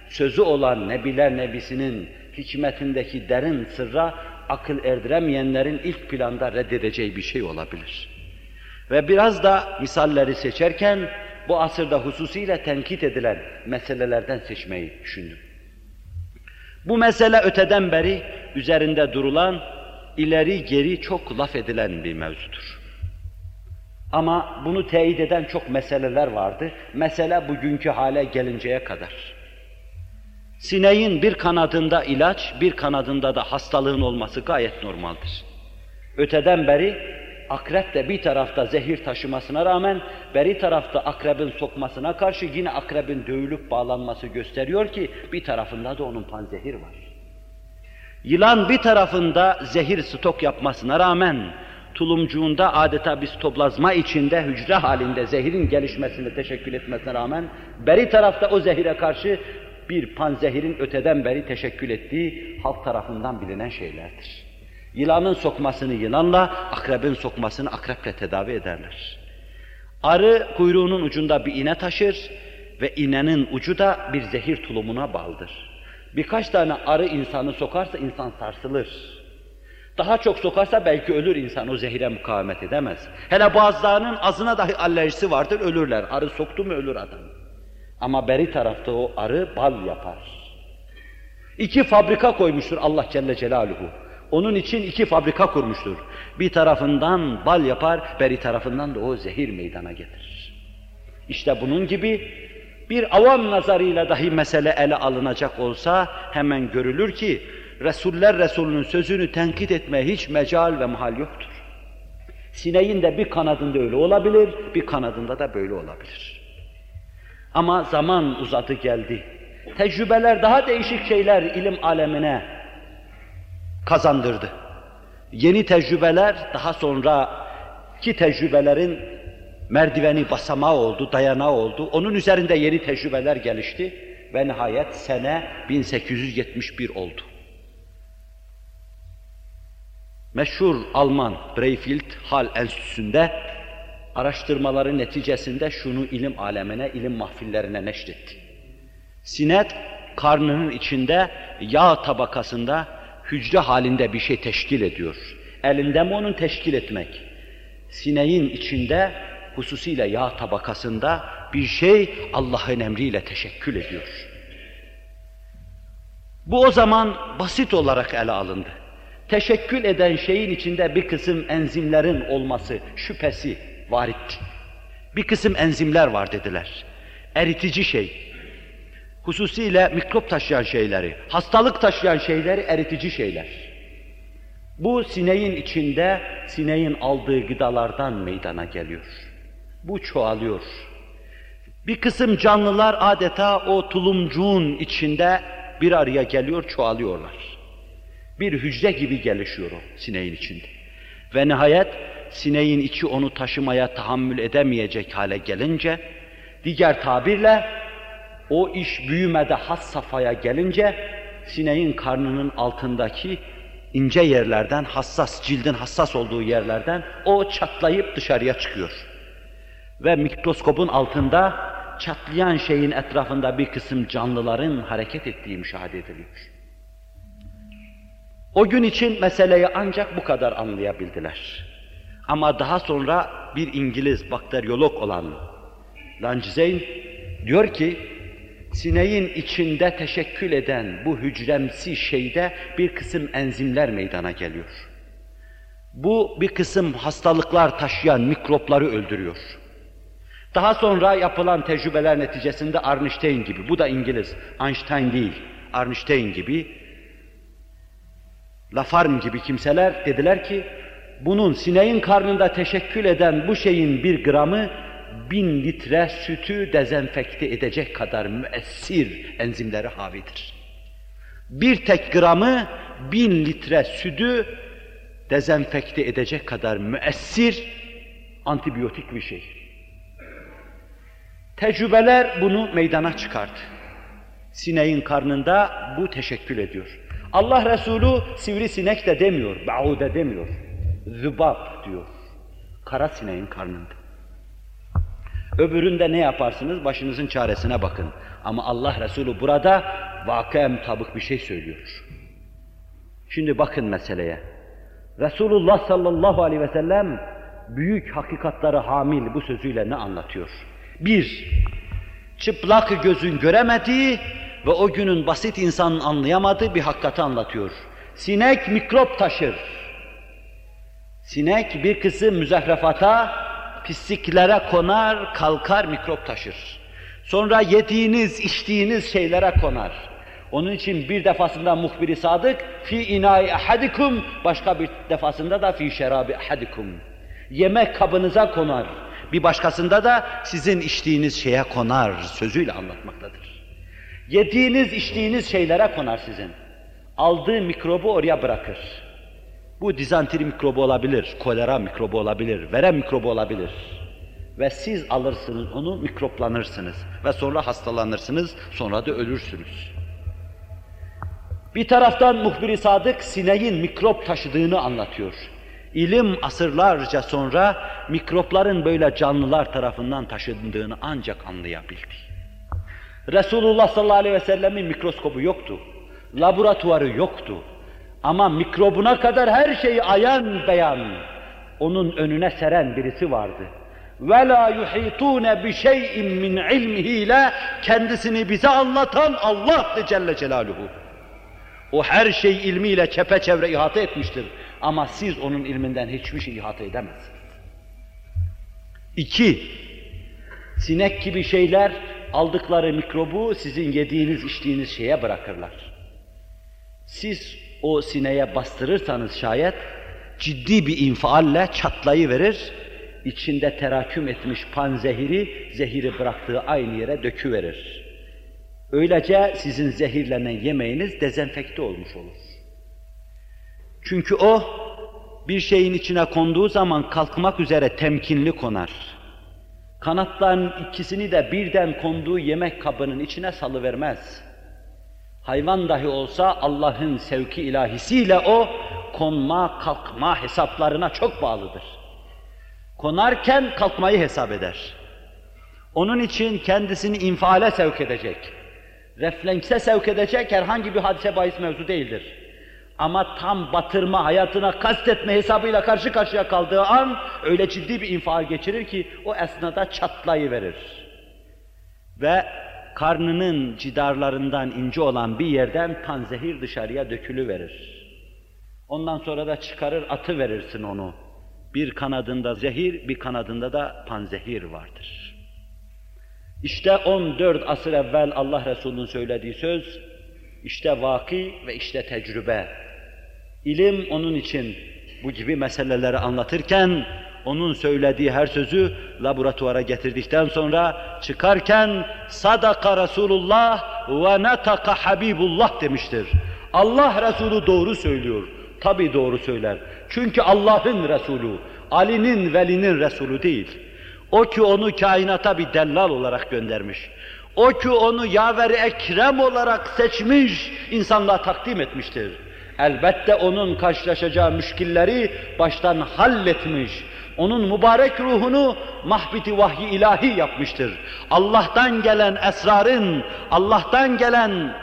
sözü olan Nebiler Nebisi'nin hikmetindeki derin sırra akıl erdiremeyenlerin ilk planda reddedeceği bir şey olabilir. Ve biraz da misalleri seçerken bu asırda hususiyle tenkit edilen meselelerden seçmeyi düşündüm. Bu mesele öteden beri üzerinde durulan, ileri geri çok laf edilen bir mevzudur. Ama bunu teyit eden çok meseleler vardı. Mesele bugünkü hale gelinceye kadar. Sineğin bir kanadında ilaç, bir kanadında da hastalığın olması gayet normaldir. Öteden beri akrep de bir tarafta zehir taşımasına rağmen beri tarafta akrebin sokmasına karşı yine akrebin dövülüp bağlanması gösteriyor ki bir tarafında da onun panzehir var. Yılan bir tarafında zehir stok yapmasına rağmen tulumcuğunda adeta bir stoplazma içinde hücre halinde zehirin gelişmesini teşekkül etmesine rağmen beri tarafta o zehire karşı bir panzehirin öteden beri teşekkül ettiği halk tarafından bilinen şeylerdir. Yılanın sokmasını yılanla, akrebin sokmasını akreple tedavi ederler. Arı kuyruğunun ucunda bir iğne taşır ve iğnenin ucu da bir zehir tulumuna bağlıdır. Birkaç tane arı insanı sokarsa insan sarsılır. Daha çok sokarsa belki ölür insan, o zehire mukavemet edemez. Hele bazılarının azına dahi alerjisi vardır, ölürler. Arı soktu mu ölür adam. Ama beri tarafta o arı bal yapar. İki fabrika koymuştur Allah Celle Celaluhu. Onun için iki fabrika kurmuştur. Bir tarafından bal yapar, beri tarafından da o zehir meydana getirir. İşte bunun gibi bir avam nazarıyla dahi mesele ele alınacak olsa hemen görülür ki Resuller Resulünün sözünü tenkit etmeye hiç mecal ve mahal yoktur. Sineğin de bir kanadında öyle olabilir, bir kanadında da böyle olabilir. Ama zaman uzadı geldi. Tecrübeler daha değişik şeyler ilim alemine kazandırdı. Yeni tecrübeler daha sonra ki tecrübelerin merdiveni basamağı oldu, dayanağı oldu. Onun üzerinde yeni tecrübeler gelişti ve nihayet sene 1871 oldu. Meşhur Alman Breyfield Hal Enstitüsü'nde araştırmaları neticesinde şunu ilim alemine, ilim mahfillerine neşretti. Sinet karnının içinde yağ tabakasında hücre halinde bir şey teşkil ediyor. Elinde mi onun teşkil etmek? Sineğin içinde hususiyle yağ tabakasında bir şey Allah'ın emriyle teşekkül ediyor. Bu o zaman basit olarak ele alındı teşekkül eden şeyin içinde bir kısım enzimlerin olması şüphesi varit. Bir kısım enzimler var dediler. Eritici şey. Hususiyle mikrop taşıyan şeyleri, hastalık taşıyan şeyleri eritici şeyler. Bu sineğin içinde, sineğin aldığı gıdalardan meydana geliyor. Bu çoğalıyor. Bir kısım canlılar adeta o tulumcuğun içinde bir araya geliyor, çoğalıyorlar bir hücre gibi gelişiyor o sineğin içinde. Ve nihayet sineğin içi onu taşımaya tahammül edemeyecek hale gelince, diğer tabirle o iş büyümede has safhaya gelince, sineğin karnının altındaki ince yerlerden, hassas, cildin hassas olduğu yerlerden o çatlayıp dışarıya çıkıyor. Ve mikroskopun altında çatlayan şeyin etrafında bir kısım canlıların hareket ettiği müşahede ediliyor. O gün için meseleyi ancak bu kadar anlayabildiler. Ama daha sonra bir İngiliz bakteriyolog olan Langezeyn diyor ki, sineğin içinde teşekkül eden bu hücremsi şeyde bir kısım enzimler meydana geliyor. Bu bir kısım hastalıklar taşıyan mikropları öldürüyor. Daha sonra yapılan tecrübeler neticesinde Arnstein gibi, bu da İngiliz, Einstein değil, Arnstein gibi Lafarm gibi kimseler dediler ki, bunun sineğin karnında teşekkül eden bu şeyin bir gramı bin litre sütü dezenfekte edecek kadar müessir enzimleri havidir. Bir tek gramı bin litre sütü dezenfekte edecek kadar müessir antibiyotik bir şey. Tecrübeler bunu meydana çıkardı. Sineğin karnında bu teşekkül ediyor. Allah Resulü sivrisinek de demiyor, baude demiyor. Zübab diyor. Kara sineğin karnında. Öbüründe ne yaparsınız? Başınızın çaresine bakın. Ama Allah Resulü burada vakıa mutabık bir şey söylüyor. Şimdi bakın meseleye. Resulullah sallallahu aleyhi ve sellem büyük hakikatları hamil bu sözüyle ne anlatıyor? Bir, çıplak gözün göremediği ve o günün basit insanın anlayamadığı bir hakikati anlatıyor. Sinek mikrop taşır. Sinek bir kısım müzehrefata, pisliklere konar, kalkar, mikrop taşır. Sonra yediğiniz, içtiğiniz şeylere konar. Onun için bir defasında muhbiri sadık, fi inai ahadikum, başka bir defasında da fi şerabi ahadikum. Yemek kabınıza konar. Bir başkasında da sizin içtiğiniz şeye konar sözüyle anlatmaktadır. Yediğiniz, içtiğiniz şeylere konar sizin. Aldığı mikrobu oraya bırakır. Bu dizanteri mikrobu olabilir, kolera mikrobu olabilir, verem mikrobu olabilir. Ve siz alırsınız onu, mikroplanırsınız. Ve sonra hastalanırsınız, sonra da ölürsünüz. Bir taraftan muhbir Sadık sineğin mikrop taşıdığını anlatıyor. İlim asırlarca sonra mikropların böyle canlılar tarafından taşındığını ancak anlayabildi. Resulullah sallallahu aleyhi ve sellemin mikroskobu yoktu. Laboratuvarı yoktu. Ama mikrobuna kadar her şeyi ayan beyan onun önüne seren birisi vardı. Ve la yuhitune bi şey'in min ilmihi ile kendisini bize anlatan Allah'tı Celle Celaluhu. O her şey ilmiyle çepeçevre ihata etmiştir. Ama siz onun ilminden hiçbir şey ihata edemezsiniz. İki, sinek gibi şeyler aldıkları mikrobu sizin yediğiniz içtiğiniz şeye bırakırlar. Siz o sineye bastırırsanız şayet ciddi bir infialle çatlayıverir, içinde teraküm etmiş panzehiri, zehiri bıraktığı aynı yere döküverir. Öylece sizin zehirlenen yemeğiniz dezenfekte olmuş olur. Çünkü o bir şeyin içine konduğu zaman kalkmak üzere temkinli konar. Kanatların ikisini de birden konduğu yemek kabının içine salıvermez. Hayvan dahi olsa Allah'ın sevki ilahisiyle o konma, kalkma hesaplarına çok bağlıdır. Konarken kalkmayı hesap eder. Onun için kendisini infiale sevk edecek, reflekse sevk edecek herhangi bir hadise bahis mevzu değildir. Ama tam batırma, hayatına kastetme hesabıyla karşı karşıya kaldığı an öyle ciddi bir infial geçirir ki o esnada çatlayıverir. Ve karnının cidarlarından ince olan bir yerden panzehir dışarıya dökülüverir. Ondan sonra da çıkarır atı verirsin onu. Bir kanadında zehir, bir kanadında da panzehir vardır. İşte 14 asır evvel Allah Resulü'nün söylediği söz, işte vaki ve işte tecrübe. İlim onun için bu gibi meseleleri anlatırken onun söylediği her sözü laboratuvara getirdikten sonra çıkarken sadaka Resulullah ve nataka Habibullah demiştir. Allah Resulü doğru söylüyor. Tabi doğru söyler. Çünkü Allah'ın Resulü, Ali'nin, Veli'nin Resulü değil. O ki onu kainata bir dellal olarak göndermiş. O ki onu yaver ekrem olarak seçmiş, insanlığa takdim etmiştir. Elbette onun karşılaşacağı müşkilleri baştan halletmiş. Onun mübarek ruhunu mahbiti vahyi ilahi yapmıştır. Allah'tan gelen esrarın, Allah'tan gelen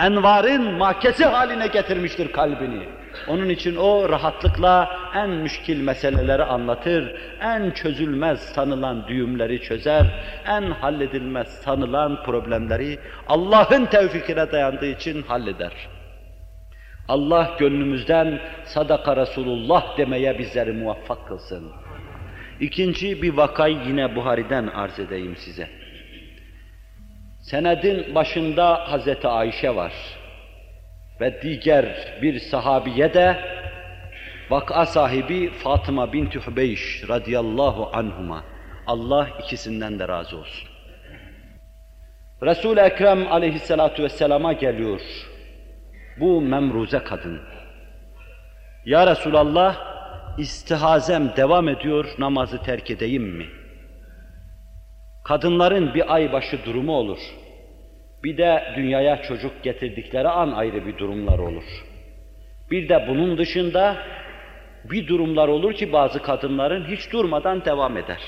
envarın makesi haline getirmiştir kalbini. Onun için o rahatlıkla en müşkil meseleleri anlatır, en çözülmez sanılan düğümleri çözer, en halledilmez sanılan problemleri Allah'ın tevfikine dayandığı için halleder. Allah gönlümüzden sadaka Resulullah demeye bizleri muvaffak kılsın. İkinci bir vakayı yine Buhari'den arz edeyim size. Senedin başında Hazreti Ayşe var ve diğer bir sahabiye de vaka sahibi Fatıma bint Hübeyş radıyallahu anhuma. Allah ikisinden de razı olsun. Resul-i Ekrem aleyhissalatu vesselama geliyor. Bu memruze kadın. Ya Resulallah, istihazem devam ediyor, namazı terk edeyim mi? Kadınların bir ay başı durumu olur. Bir de dünyaya çocuk getirdikleri an ayrı bir durumlar olur. Bir de bunun dışında bir durumlar olur ki bazı kadınların hiç durmadan devam eder.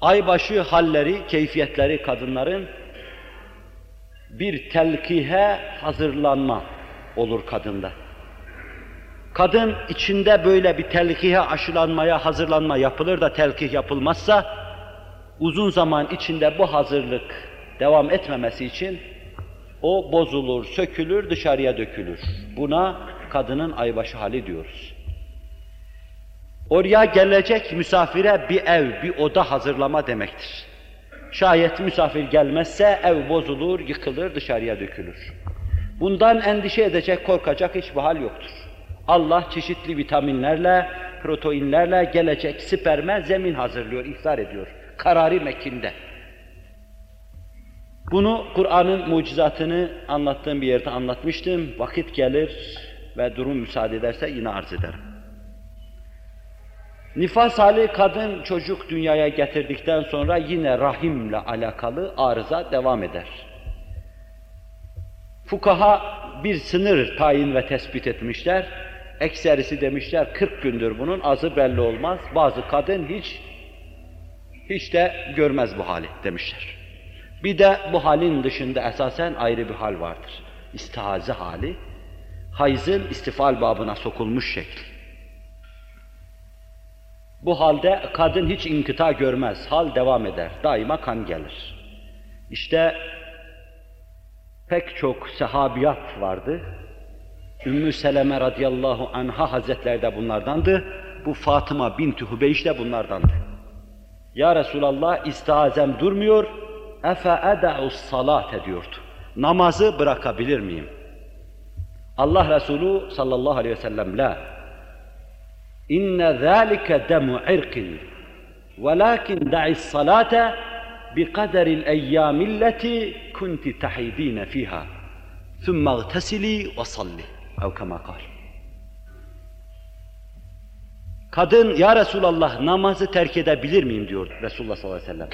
aybaşı halleri, keyfiyetleri kadınların bir telkihe hazırlanma olur kadında. Kadın içinde böyle bir telkihe aşılanmaya hazırlanma yapılır da telkih yapılmazsa uzun zaman içinde bu hazırlık devam etmemesi için o bozulur, sökülür, dışarıya dökülür. Buna kadının aybaşı hali diyoruz. Oraya gelecek misafire bir ev, bir oda hazırlama demektir. Şayet misafir gelmezse ev bozulur, yıkılır, dışarıya dökülür. Bundan endişe edecek, korkacak hiçbir hal yoktur. Allah çeşitli vitaminlerle, proteinlerle gelecek sperme zemin hazırlıyor, ihzar ediyor. Karari mekinde. Bunu Kur'an'ın mucizatını anlattığım bir yerde anlatmıştım. Vakit gelir ve durum müsaade ederse yine arz ederim. Nifas hali kadın çocuk dünyaya getirdikten sonra yine rahimle alakalı arıza devam eder. Fukaha bir sınır tayin ve tespit etmişler. Ekserisi demişler 40 gündür bunun azı belli olmaz. Bazı kadın hiç hiç de görmez bu hali demişler. Bir de bu halin dışında esasen ayrı bir hal vardır. İstihaze hali, hayızın istifal babına sokulmuş şekli. Bu halde kadın hiç inkıta görmez, hal devam eder, daima kan gelir. İşte pek çok sahabiyat vardı. Ümmü Seleme radıyallahu anha hazretleri de bunlardandı. Bu Fatıma binti Hubeyş de bunlardandı. Ya Resulallah istihazem durmuyor, efe eda'u salat ediyordu. Namazı bırakabilir miyim? Allah Resulü sallallahu aleyhi ve sellem la. İnne zâlike demu irkin. Velakin da'i salate bi kaderil eyyâmilleti kunti tahidîne fiha. Thumma gtesili ve salli. Kema kal. Kadın, ya Resulallah namazı terk edebilir miyim diyordu Resulullah sallallahu aleyhi ve sellem.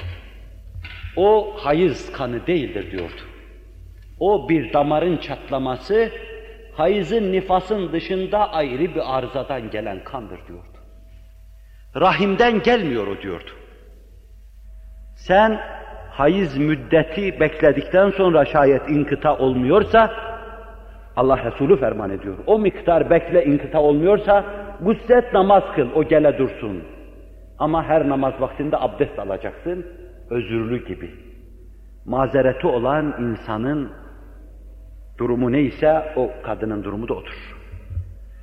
O hayız kanı değildir diyordu. O bir damarın çatlaması, hayızın, nifasın dışında ayrı bir arızadan gelen kandır diyordu. Rahimden gelmiyor o diyordu. Sen hayız müddeti bekledikten sonra şayet inkıta olmuyorsa, Allah Resulü ferman ediyor. O miktar bekle inkıta olmuyorsa, guslet namaz kıl, o gele dursun. Ama her namaz vaktinde abdest alacaksın, özürlü gibi. Mazereti olan insanın durumu neyse o kadının durumu da odur.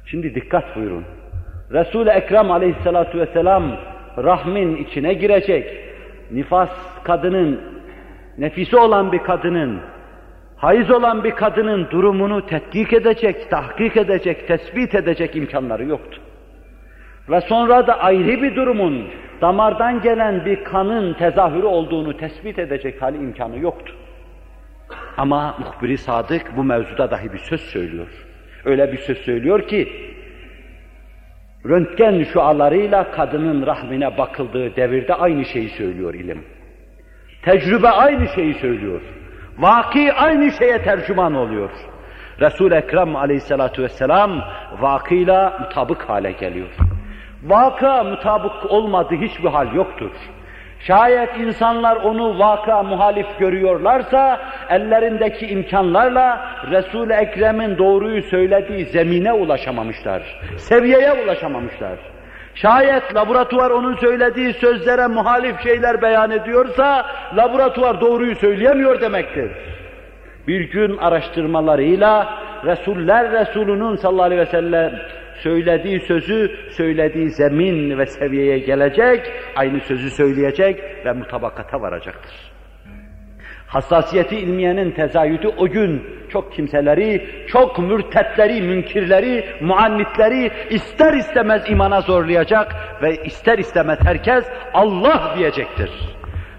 Şimdi dikkat buyurun. Resul-i Ekrem aleyhissalatu vesselam rahmin içine girecek. Nifas kadının, nefisi olan bir kadının, hayız olan bir kadının durumunu tetkik edecek, tahkik edecek, tespit edecek imkanları yoktu. Ve sonra da ayrı bir durumun, damardan gelen bir kanın tezahürü olduğunu tespit edecek hali imkanı yoktu. Ama muhbiri sadık bu mevzuda dahi bir söz söylüyor. Öyle bir söz söylüyor ki, röntgen şualarıyla kadının rahmine bakıldığı devirde aynı şeyi söylüyor ilim. Tecrübe aynı şeyi söylüyor. Vaki aynı şeye tercüman oluyor. Resul-i Ekrem aleyhissalatu vesselam vakıyla mutabık hale geliyor. Vaka mutabık olmadığı hiçbir hal yoktur. Şayet insanlar onu vaka muhalif görüyorlarsa, ellerindeki imkanlarla Resul-i Ekrem'in doğruyu söylediği zemine ulaşamamışlar, seviyeye ulaşamamışlar. Şayet laboratuvar onun söylediği sözlere muhalif şeyler beyan ediyorsa, laboratuvar doğruyu söyleyemiyor demektir. Bir gün araştırmalarıyla Resuller Resulü'nün sallallahu aleyhi ve sellem söylediği sözü, söylediği zemin ve seviyeye gelecek, aynı sözü söyleyecek ve mutabakata varacaktır. Hassasiyeti ilmiyenin tezayüdü o gün çok kimseleri, çok mürtetleri, münkirleri, muannitleri ister istemez imana zorlayacak ve ister istemez herkes Allah diyecektir.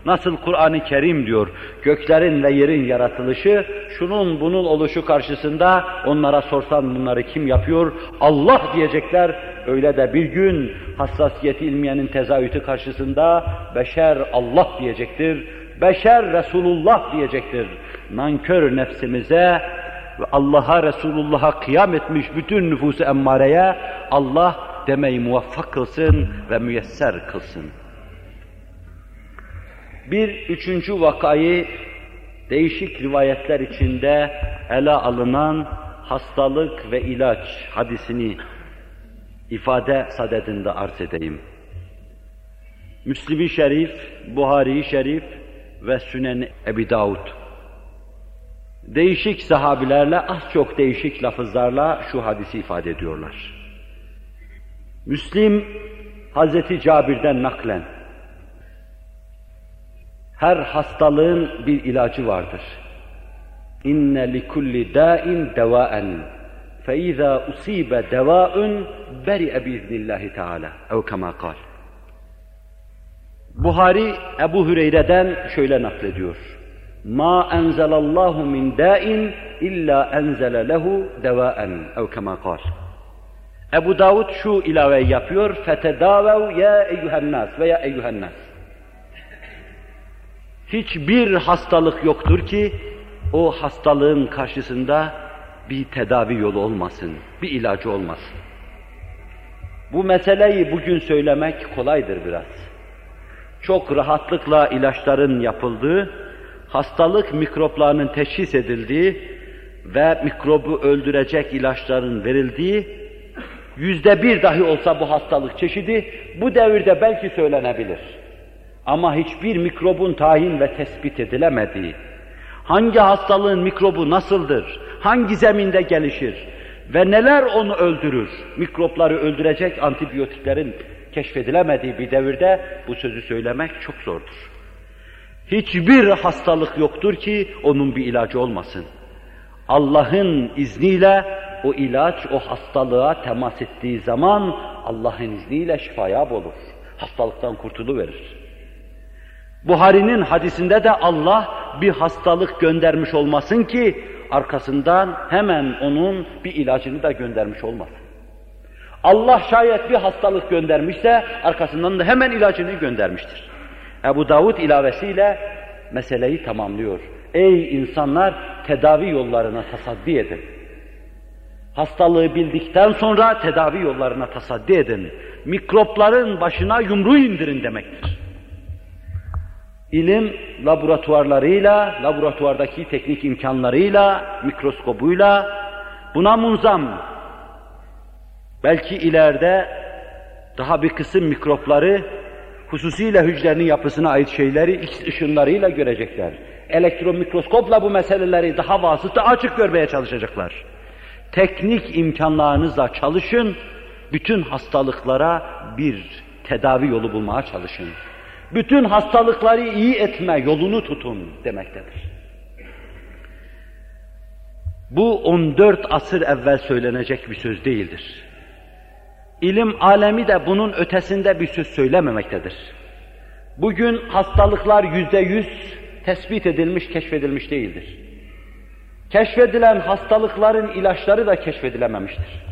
Nasıl Kur'an-ı Kerim diyor, göklerin ve yerin yaratılışı, şunun bunun oluşu karşısında onlara sorsan bunları kim yapıyor? Allah diyecekler. Öyle de bir gün hassasiyeti ilmiyenin tezahütü karşısında beşer Allah diyecektir. Beşer Resulullah diyecektir. Nankör nefsimize ve Allah'a, Resulullah'a kıyam etmiş bütün nüfusu emmareye Allah demeyi muvaffak kılsın ve müyesser kılsın. Bir üçüncü vakayı değişik rivayetler içinde ele alınan hastalık ve ilaç hadisini ifade sadedinde arz edeyim. Müslim-i Şerif, Buhari-i Şerif ve Sünen Ebi Davud. Değişik sahabilerle az çok değişik lafızlarla şu hadisi ifade ediyorlar. Müslim Hazreti Cabir'den naklen her hastalığın bir ilacı vardır. İnne li kulli da'in devaen. Fe iza usibe deva'un beri'e biiznillahü teala. Ev kema kal. Buhari Ebu Hüreyre'den şöyle naklediyor. Ma enzelallahu min da'in illa enzele lehu devaen. Ev kema kal. Ebu Davud şu ilaveyi yapıyor. Fetedavev ya eyyühennas veya eyyühennas. Hiçbir hastalık yoktur ki o hastalığın karşısında bir tedavi yolu olmasın, bir ilacı olmasın. Bu meseleyi bugün söylemek kolaydır biraz. Çok rahatlıkla ilaçların yapıldığı, hastalık mikroplarının teşhis edildiği ve mikrobu öldürecek ilaçların verildiği, yüzde bir dahi olsa bu hastalık çeşidi, bu devirde belki söylenebilir. Ama hiçbir mikrobun tayin ve tespit edilemediği, hangi hastalığın mikrobu nasıldır, hangi zeminde gelişir ve neler onu öldürür, mikropları öldürecek antibiyotiklerin keşfedilemediği bir devirde bu sözü söylemek çok zordur. Hiçbir hastalık yoktur ki onun bir ilacı olmasın. Allah'ın izniyle o ilaç o hastalığa temas ettiği zaman Allah'ın izniyle şifaya olur. Hastalıktan kurtuluverir. Buhari'nin hadisinde de Allah bir hastalık göndermiş olmasın ki arkasından hemen onun bir ilacını da göndermiş olmasın. Allah şayet bir hastalık göndermişse arkasından da hemen ilacını göndermiştir. Ebu Davud ilavesiyle meseleyi tamamlıyor. Ey insanlar tedavi yollarına tasaddi edin. Hastalığı bildikten sonra tedavi yollarına tasaddi edin. Mikropların başına yumruğu indirin demektir. İlim laboratuvarlarıyla, laboratuvardaki teknik imkanlarıyla, mikroskobuyla buna munzam. Belki ileride daha bir kısım mikropları hususiyle hücrenin yapısına ait şeyleri X ışınlarıyla görecekler. Elektron mikroskopla bu meseleleri daha vasıta açık görmeye çalışacaklar. Teknik imkanlarınızla çalışın, bütün hastalıklara bir tedavi yolu bulmaya çalışın bütün hastalıkları iyi etme yolunu tutun demektedir. Bu 14 asır evvel söylenecek bir söz değildir. İlim alemi de bunun ötesinde bir söz söylememektedir. Bugün hastalıklar yüzde yüz tespit edilmiş, keşfedilmiş değildir. Keşfedilen hastalıkların ilaçları da keşfedilememiştir.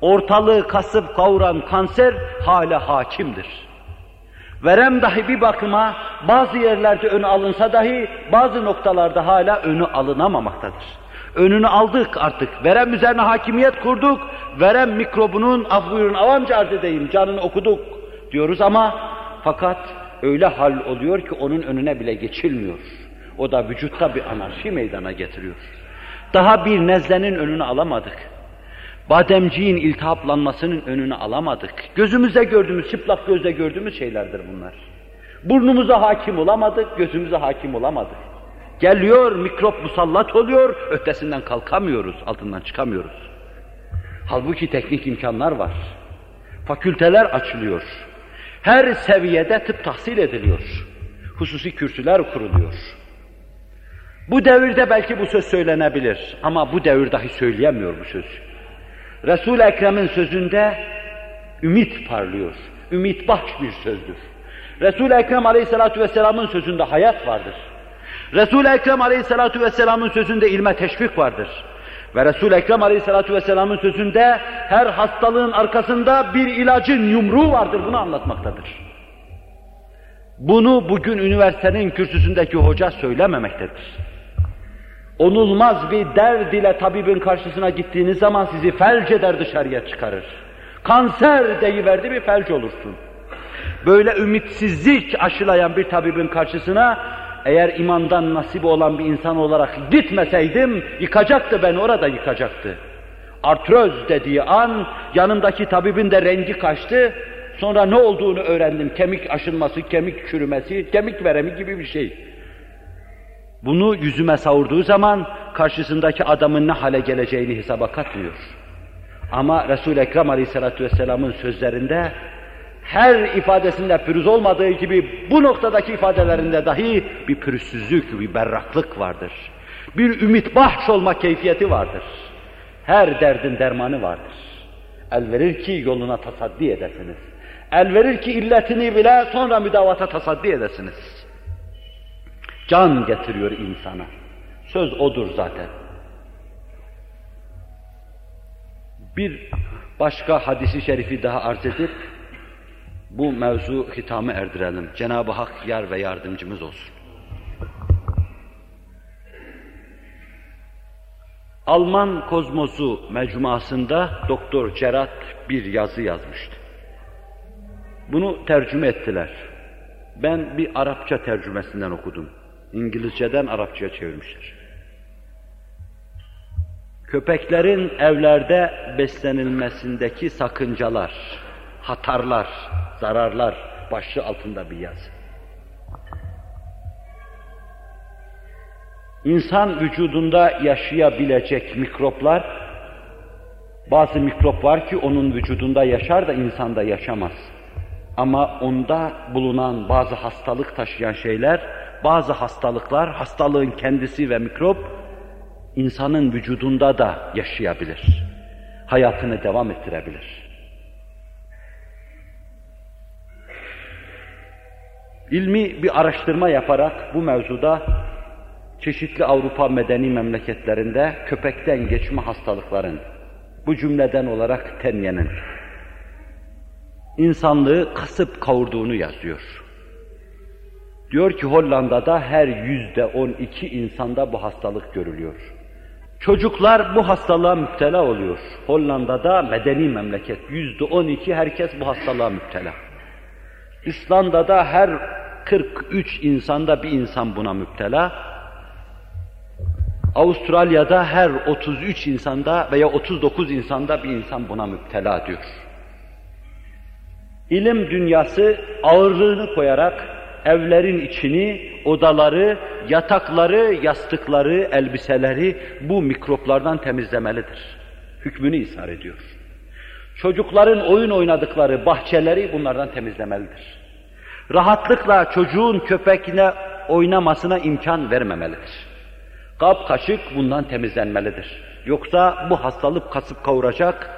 Ortalığı kasıp kavuran kanser hala hakimdir. Verem dahi bir bakıma bazı yerlerde önü alınsa dahi bazı noktalarda hala önü alınamamaktadır. Önünü aldık artık. Verem üzerine hakimiyet kurduk. Verem mikrobunun, af buyurun avamca arz edeyim, canını okuduk diyoruz ama fakat öyle hal oluyor ki onun önüne bile geçilmiyor. O da vücutta bir anarşi meydana getiriyor. Daha bir nezlenin önünü alamadık. Bademciğin iltihaplanmasının önünü alamadık. Gözümüzde gördüğümüz, çıplak gözle gördüğümüz şeylerdir bunlar. Burnumuza hakim olamadık, gözümüze hakim olamadık. Geliyor, mikrop musallat oluyor, ötesinden kalkamıyoruz, altından çıkamıyoruz. Halbuki teknik imkanlar var. Fakülteler açılıyor. Her seviyede tıp tahsil ediliyor. Hususi kürsüler kuruluyor. Bu devirde belki bu söz söylenebilir ama bu devir dahi söyleyemiyor bu söz. Resul-i Ekrem'in sözünde ümit parlıyor. Ümit baş bir sözdür. Resul-i Ekrem Aleyhisselatü Vesselam'ın sözünde hayat vardır. Resul-i Ekrem Aleyhisselatü Vesselam'ın sözünde ilme teşvik vardır. Ve Resul-i Ekrem Aleyhisselatü Vesselam'ın sözünde her hastalığın arkasında bir ilacın yumruğu vardır. Bunu anlatmaktadır. Bunu bugün üniversitenin kürsüsündeki hoca söylememektedir. Onulmaz bir derd ile tabibin karşısına gittiğiniz zaman sizi felç eder dışarıya çıkarır. Kanser deyiverdi bir felç olursun. Böyle ümitsizlik aşılayan bir tabibin karşısına eğer imandan nasip olan bir insan olarak gitmeseydim yıkacaktı beni orada yıkacaktı. Artröz dediği an yanındaki tabibin de rengi kaçtı. Sonra ne olduğunu öğrendim. Kemik aşınması, kemik çürümesi, kemik veremi gibi bir şey. Bunu yüzüme savurduğu zaman karşısındaki adamın ne hale geleceğini hesaba katmıyor. Ama Resul-i Ekrem Aleyhisselatü Vesselam'ın sözlerinde her ifadesinde pürüz olmadığı gibi bu noktadaki ifadelerinde dahi bir pürüzsüzlük, bir berraklık vardır. Bir ümit bahş olma keyfiyeti vardır. Her derdin dermanı vardır. El verir ki yoluna tasaddi edesiniz. El verir ki illetini bile sonra müdavata tasaddi edesiniz. Can getiriyor insana. Söz odur zaten. Bir başka hadisi şerifi daha arz edip bu mevzu hitamı erdirelim. Cenab-ı Hak yar ve yardımcımız olsun. Alman kozmosu mecmuasında Doktor Cerat bir yazı yazmıştı. Bunu tercüme ettiler. Ben bir Arapça tercümesinden okudum. İngilizceden Arapçaya çevirmişler. Köpeklerin evlerde beslenilmesindeki sakıncalar, hatarlar, zararlar başlığı altında bir yazı. İnsan vücudunda yaşayabilecek mikroplar, bazı mikrop var ki onun vücudunda yaşar da insanda yaşamaz. Ama onda bulunan bazı hastalık taşıyan şeyler, bazı hastalıklar, hastalığın kendisi ve mikrop, insanın vücudunda da yaşayabilir. Hayatını devam ettirebilir. İlmi bir araştırma yaparak bu mevzuda çeşitli Avrupa medeni memleketlerinde köpekten geçme hastalıkların, bu cümleden olarak tenyenin, insanlığı kasıp kavurduğunu yazıyor. Diyor ki Hollanda'da her yüzde on iki insanda bu hastalık görülüyor. Çocuklar bu hastalığa müptela oluyor. Hollanda'da medeni memleket yüzde on iki herkes bu hastalığa müptela. İslanda'da her 43 insanda bir insan buna müptela. Avustralya'da her 33 insanda veya 39 insanda bir insan buna müptela diyor. İlim dünyası ağırlığını koyarak evlerin içini, odaları, yatakları, yastıkları, elbiseleri bu mikroplardan temizlemelidir. Hükmünü ishar ediyor. Çocukların oyun oynadıkları bahçeleri bunlardan temizlemelidir. Rahatlıkla çocuğun köpekle oynamasına imkan vermemelidir. Kap kaşık bundan temizlenmelidir. Yoksa bu hastalık kasıp kavuracak,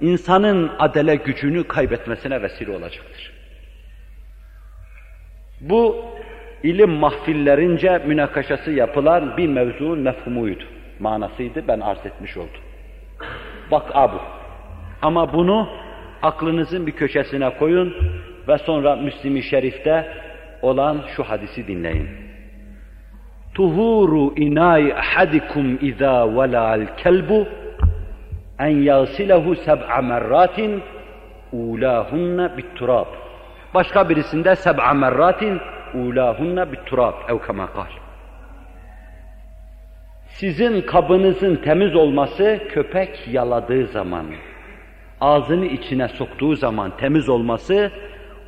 insanın adele gücünü kaybetmesine vesile olacaktır. Bu ilim mahfillerince münakaşası yapılan bir mevzuun mefhumuydu. Manasıydı, ben arz etmiş oldum. Bak abu. Ama bunu aklınızın bir köşesine koyun ve sonra Müslim-i Şerif'te olan şu hadisi dinleyin. Tuhuru inai ahadikum iza vela'al kelbu en yagsilehu seb'a merratin ulahunna bitturab. Başka birisinde seb'a merratin ulahunna bitturab ev kema. Sizin kabınızın temiz olması köpek yaladığı zaman, ağzını içine soktuğu zaman temiz olması,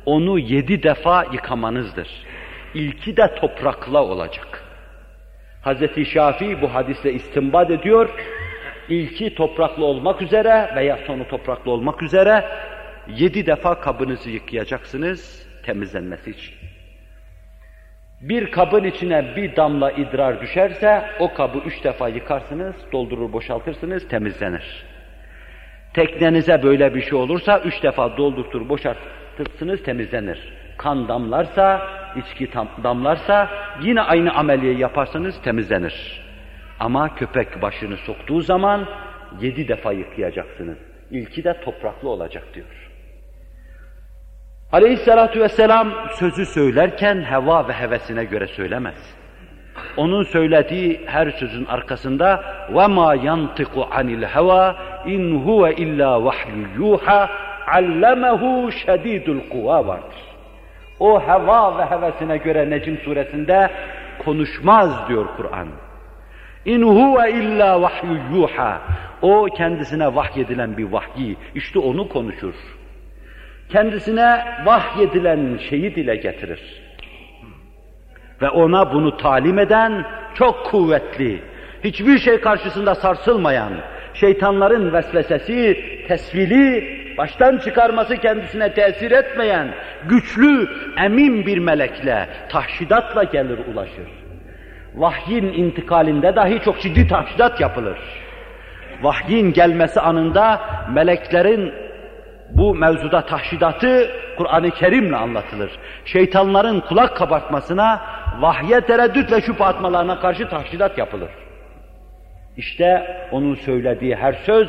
onu yedi defa yıkamanızdır. İlki de toprakla olacak. Hz. Şafii bu hadisle istinbad ediyor, ilki topraklı olmak üzere veya sonu topraklı olmak üzere yedi defa kabınızı yıkayacaksınız temizlenmesi için. Bir kabın içine bir damla idrar düşerse o kabı üç defa yıkarsınız, doldurur boşaltırsınız, temizlenir. Teknenize böyle bir şey olursa üç defa doldurtur boşaltırsınız, temizlenir. Kan damlarsa, içki damlarsa yine aynı ameliye yaparsanız temizlenir. Ama köpek başını soktuğu zaman yedi defa yıkayacaksınız. İlki de topraklı olacak diyor. Aleyhissalatu vesselam sözü söylerken heva ve hevesine göre söylemez. Onun söylediği her sözün arkasında ve ma yantiku anil heva in huve illa vahyu yuha allemehu şedidul kuva vardır. O heva ve hevesine göre Necim suresinde konuşmaz diyor Kur'an. İn huve illa vahyu yuha. O kendisine vahyedilen bir vahyi. İşte onu konuşur. Kendisine vahyedilen şeyi dile getirir. Ve ona bunu talim eden çok kuvvetli, hiçbir şey karşısında sarsılmayan, şeytanların vesvesesi, tesvili, baştan çıkarması kendisine tesir etmeyen, güçlü, emin bir melekle, tahşidatla gelir ulaşır. Vahyin intikalinde dahi çok ciddi tahşidat yapılır. Vahyin gelmesi anında meleklerin bu mevzuda tahşidatı Kur'an-ı Kerim'le anlatılır. Şeytanların kulak kabartmasına, vahye tereddüt ve şüphe atmalarına karşı tahşidat yapılır. İşte onun söylediği her söz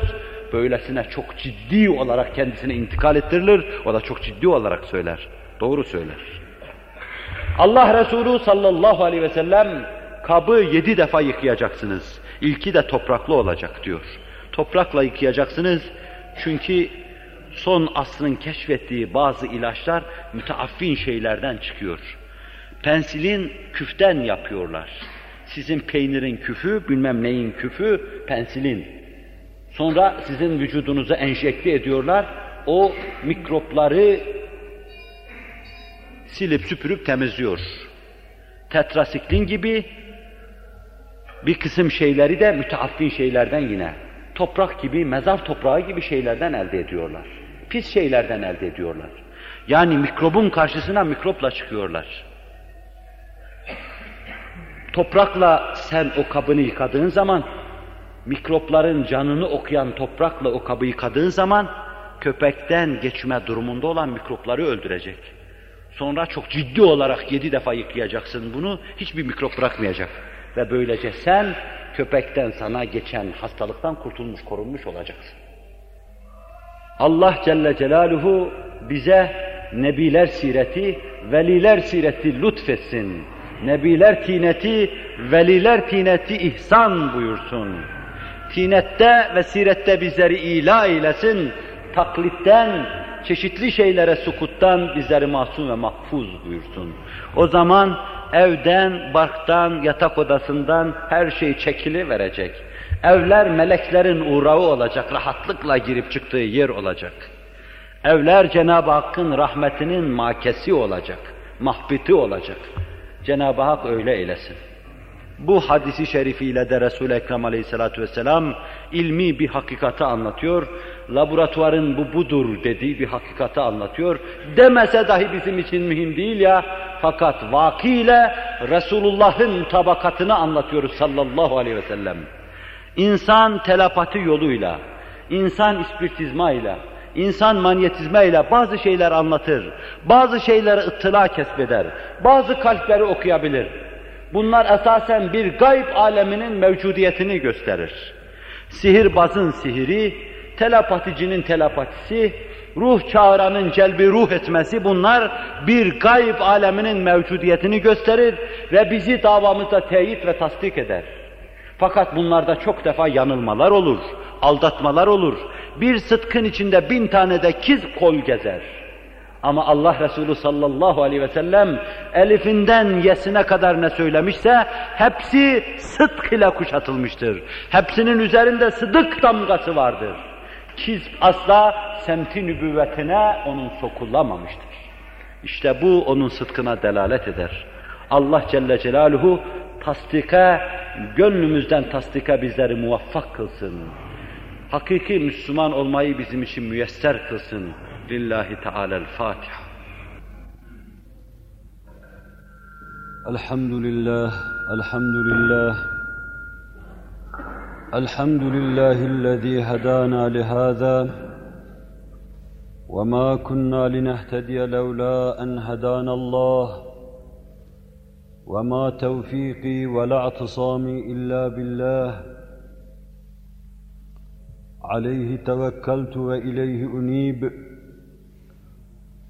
böylesine çok ciddi olarak kendisine intikal ettirilir. O da çok ciddi olarak söyler. Doğru söyler. Allah Resulü sallallahu aleyhi ve sellem kabı yedi defa yıkayacaksınız. İlki de topraklı olacak diyor. Toprakla yıkayacaksınız çünkü son asrın keşfettiği bazı ilaçlar müteaffin şeylerden çıkıyor. Pensilin küften yapıyorlar. Sizin peynirin küfü, bilmem neyin küfü, pensilin. Sonra sizin vücudunuza enjekte ediyorlar. O mikropları silip süpürüp temizliyor. Tetrasiklin gibi bir kısım şeyleri de müteaffin şeylerden yine toprak gibi, mezar toprağı gibi şeylerden elde ediyorlar. Pis şeylerden elde ediyorlar. Yani mikrobun karşısına mikropla çıkıyorlar. Toprakla sen o kabını yıkadığın zaman, mikropların canını okuyan toprakla o kabı yıkadığın zaman, köpekten geçme durumunda olan mikropları öldürecek. Sonra çok ciddi olarak yedi defa yıkayacaksın bunu, hiçbir mikrop bırakmayacak. Ve böylece sen köpekten sana geçen hastalıktan kurtulmuş, korunmuş olacaksın. Allah Celle Celaluhu bize nebiler sireti, veliler sireti lütfetsin. Nebiler tineti, veliler tineti ihsan buyursun. Tinette ve sirette bizleri ila eylesin. Taklitten, çeşitli şeylere sukuttan bizleri masum ve mahfuz buyursun. O zaman evden, barktan, yatak odasından her şey çekili verecek. Evler meleklerin uğrağı olacak, rahatlıkla girip çıktığı yer olacak. Evler Cenab-ı Hakk'ın rahmetinin makesi olacak, mahbiti olacak. Cenab-ı Hak öyle eylesin. Bu hadisi şerifiyle de Resul-i Ekrem aleyhissalatu vesselam ilmi bir hakikati anlatıyor. Laboratuvarın bu budur dediği bir hakikati anlatıyor. Demese dahi bizim için mühim değil ya. Fakat vakiyle Resulullah'ın tabakatını anlatıyoruz sallallahu aleyhi ve sellem. İnsan telepati yoluyla, insan ispiritizmayla, insan manyetizmayla bazı şeyler anlatır, bazı şeyleri ıttıla kesbeder, bazı kalpleri okuyabilir. Bunlar esasen bir gayb aleminin mevcudiyetini gösterir. Sihirbazın sihiri, telepaticinin telepatisi, ruh çağıranın celbi ruh etmesi bunlar bir gayb aleminin mevcudiyetini gösterir ve bizi davamızda teyit ve tasdik eder. Fakat bunlarda çok defa yanılmalar olur, aldatmalar olur. Bir sıtkın içinde bin tane de kiz kol gezer. Ama Allah Resulü sallallahu aleyhi ve sellem elifinden yesine kadar ne söylemişse hepsi sıdk ile kuşatılmıştır. Hepsinin üzerinde sıdık damgası vardır. Kiz asla semti nübüvvetine onun sokulamamıştır. İşte bu onun sıdkına delalet eder. Allah Celle Celaluhu tasdika, gönlümüzden tasdika bizleri muvaffak kılsın Hakiki Müslüman olmayı bizim için müyesser kılsın. Lillahi Teala'l-Fatiha. Elhamdülillah, elhamdülillah. الحمد لله الذي هدانا لهذا وما كنا لنهتدي لولا ان هدانا الله وما توفيقي ولا اعتصامي الا بالله عليه توكلت وإليه أنيب.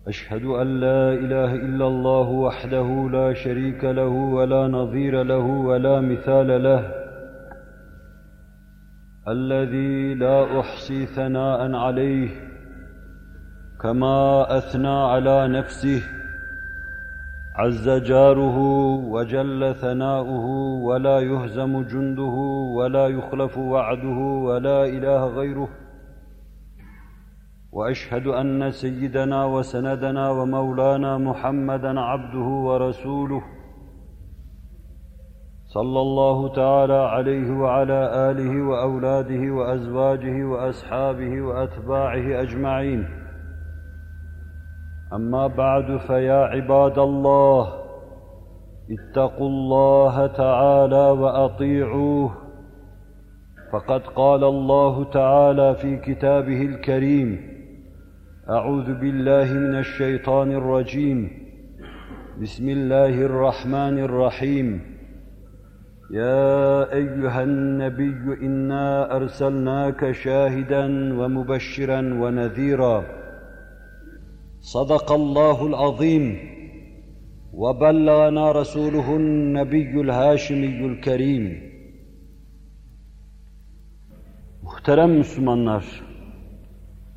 أشهد أن لا إله إلا الله وحده لا شريك له ولا نظير له ولا مثال له. الذي لا أحصي ثناء عليه كما أثنى على نفسه. عز جاره وجل ثناؤه ولا يهزم جنده ولا يخلف وعده ولا إله غيره. وأشهد أن سيدنا وسندنا ومولانا محمدا عبده ورسوله. صلى الله تعالى عليه وعلى آله وأولاده وأزواجه وأصحابه وأتباعه أجمعين. أما بعد فيا عباد الله اتقوا الله تعالى وأطيعوه. فقد قال الله تعالى في كتابه الكريم أعوذ بالله من الشيطان الرجيم. بسم الله الرحمن الرحيم. يا أيها النبي إنا أرسلناك شاهدا ومبشرا ونذيرا. صدق الله العظيم وبلغنا رسوله النبي الهاشمي الكريم Muhterem Müslümanlar,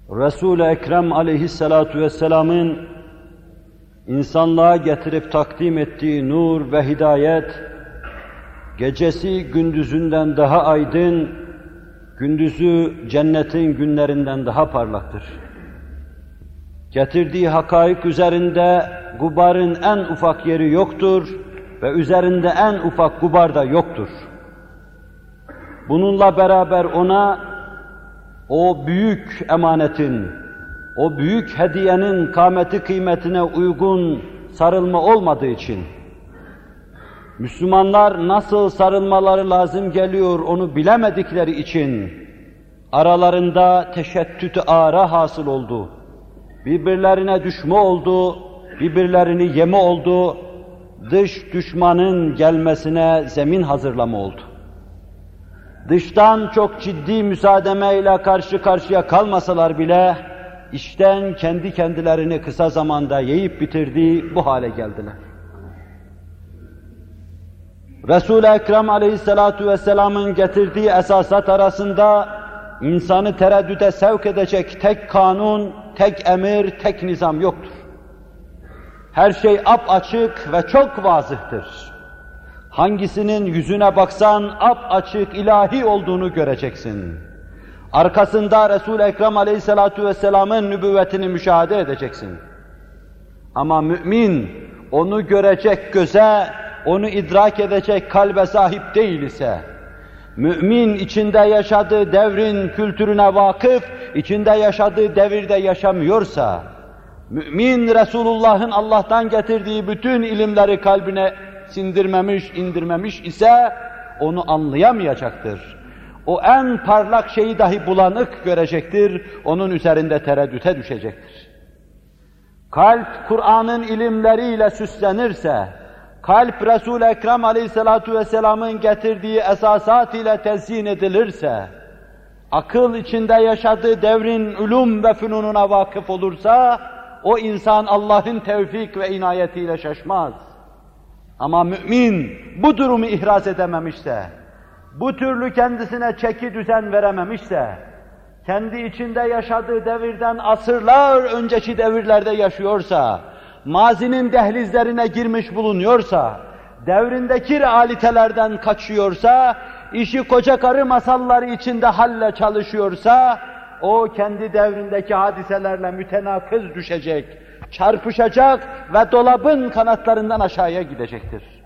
Resul-i Ekrem aleyhissalatu vesselamın insanlığa getirip takdim ettiği nur ve hidayet, gecesi gündüzünden daha aydın, gündüzü cennetin günlerinden daha parlaktır. Getirdiği hakaik üzerinde gubarın en ufak yeri yoktur ve üzerinde en ufak gubar da yoktur. Bununla beraber ona o büyük emanetin, o büyük hediyenin kâmeti kıymetine uygun sarılma olmadığı için, Müslümanlar nasıl sarılmaları lazım geliyor onu bilemedikleri için, aralarında teşettüt ara hasıl oldu. Birbirlerine düşme oldu, birbirlerini yeme oldu, dış düşmanın gelmesine zemin hazırlama oldu. Dıştan çok ciddi müsaademeyle karşı karşıya kalmasalar bile, işten kendi kendilerini kısa zamanda yiyip bitirdiği bu hale geldiler. Resul-i Ekrem aleyhissalatu vesselamın getirdiği esasat arasında insanı tereddüte sevk edecek tek kanun, tek emir, tek nizam yoktur. Her şey ap açık ve çok vazıhtır. Hangisinin yüzüne baksan ap açık ilahi olduğunu göreceksin. Arkasında Resul-i Ekrem aleyhissalatu vesselamın nübüvvetini müşahede edeceksin. Ama mümin onu görecek göze, onu idrak edecek kalbe sahip değil ise, mümin içinde yaşadığı devrin kültürüne vakıf, içinde yaşadığı devirde yaşamıyorsa, mümin Resulullah'ın Allah'tan getirdiği bütün ilimleri kalbine sindirmemiş, indirmemiş ise onu anlayamayacaktır. O en parlak şeyi dahi bulanık görecektir, onun üzerinde tereddüte düşecektir. Kalp Kur'an'ın ilimleriyle süslenirse, kalp Resul-i Ekrem aleyhissalatu vesselamın getirdiği esasat ile tezyin edilirse, akıl içinde yaşadığı devrin ulum ve fünununa vakıf olursa, o insan Allah'ın tevfik ve inayetiyle şaşmaz. Ama mümin bu durumu ihraz edememişse, bu türlü kendisine çeki düzen verememişse, kendi içinde yaşadığı devirden asırlar önceki devirlerde yaşıyorsa, mazinin dehlizlerine girmiş bulunuyorsa, devrindeki realitelerden kaçıyorsa, işi koca karı masalları içinde halle çalışıyorsa, o kendi devrindeki hadiselerle mütenakız düşecek, çarpışacak ve dolabın kanatlarından aşağıya gidecektir.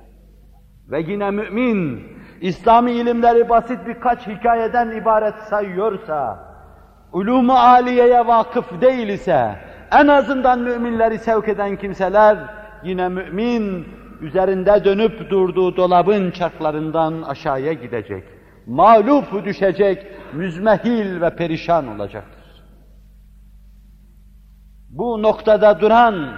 Ve yine mümin, İslami ilimleri basit birkaç hikayeden ibaret sayıyorsa, ulûmu aliyeye vakıf değil ise, en azından müminleri sevk eden kimseler, yine mümin, üzerinde dönüp durduğu dolabın çarklarından aşağıya gidecek. Mağlup düşecek, müzmehil ve perişan olacaktır. Bu noktada duran,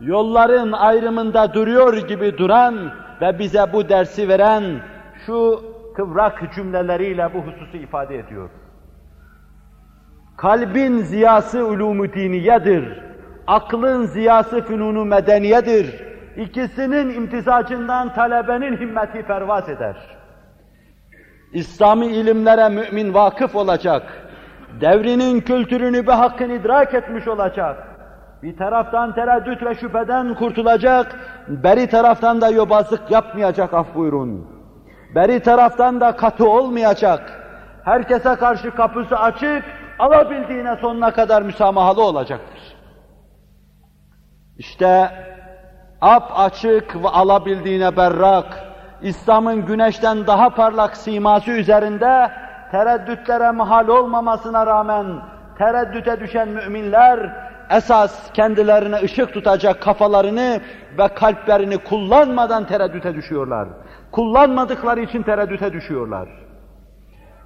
yolların ayrımında duruyor gibi duran ve bize bu dersi veren şu kıvrak cümleleriyle bu hususu ifade ediyor. Kalbin ziyası ulumu diniyedir. Aklın ziyası fünunu medeniyedir. İkisinin imtizacından talebenin himmeti pervaz eder. İslami ilimlere mümin vakıf olacak. Devrinin kültürünü bir hakkın idrak etmiş olacak. Bir taraftan tereddüt ve şüpheden kurtulacak, beri taraftan da yobazlık yapmayacak af buyurun. Beri taraftan da katı olmayacak. Herkese karşı kapısı açık, alabildiğine sonuna kadar müsamahalı olacaktır. İşte ap açık ve alabildiğine berrak, İslam'ın güneşten daha parlak siması üzerinde tereddütlere mahal olmamasına rağmen tereddüte düşen müminler esas kendilerine ışık tutacak kafalarını ve kalplerini kullanmadan tereddüte düşüyorlar. Kullanmadıkları için tereddüte düşüyorlar.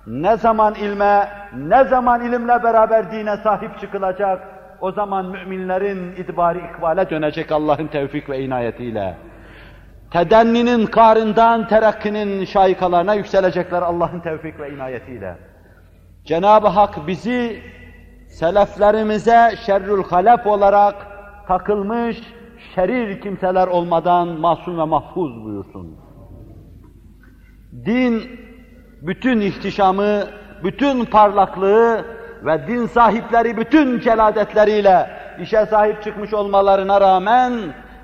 Ne zaman ilme, ne zaman ilimle beraber dine sahip çıkılacak, o zaman müminlerin idbari ikbale dönecek Allah'ın tevfik ve inayetiyle. Tedenninin karından terakkinin şaikalarına yükselecekler Allah'ın tevfik ve inayetiyle. Cenab-ı Hak bizi seleflerimize şerrül halef olarak takılmış şerir kimseler olmadan masum ve mahfuz buyursun. Din bütün ihtişamı, bütün parlaklığı ve din sahipleri bütün celadetleriyle işe sahip çıkmış olmalarına rağmen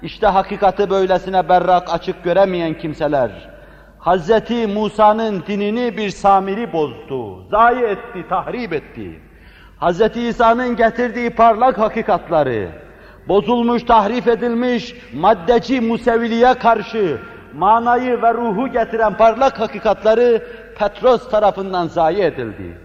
işte hakikati böylesine berrak açık göremeyen kimseler Hz. Musa'nın dinini bir samiri bozdu, zayi etti, tahrip etti. Hz. İsa'nın getirdiği parlak hakikatları, bozulmuş, tahrif edilmiş maddeci museviliğe karşı manayı ve ruhu getiren parlak hakikatları Petros tarafından zayi edildi.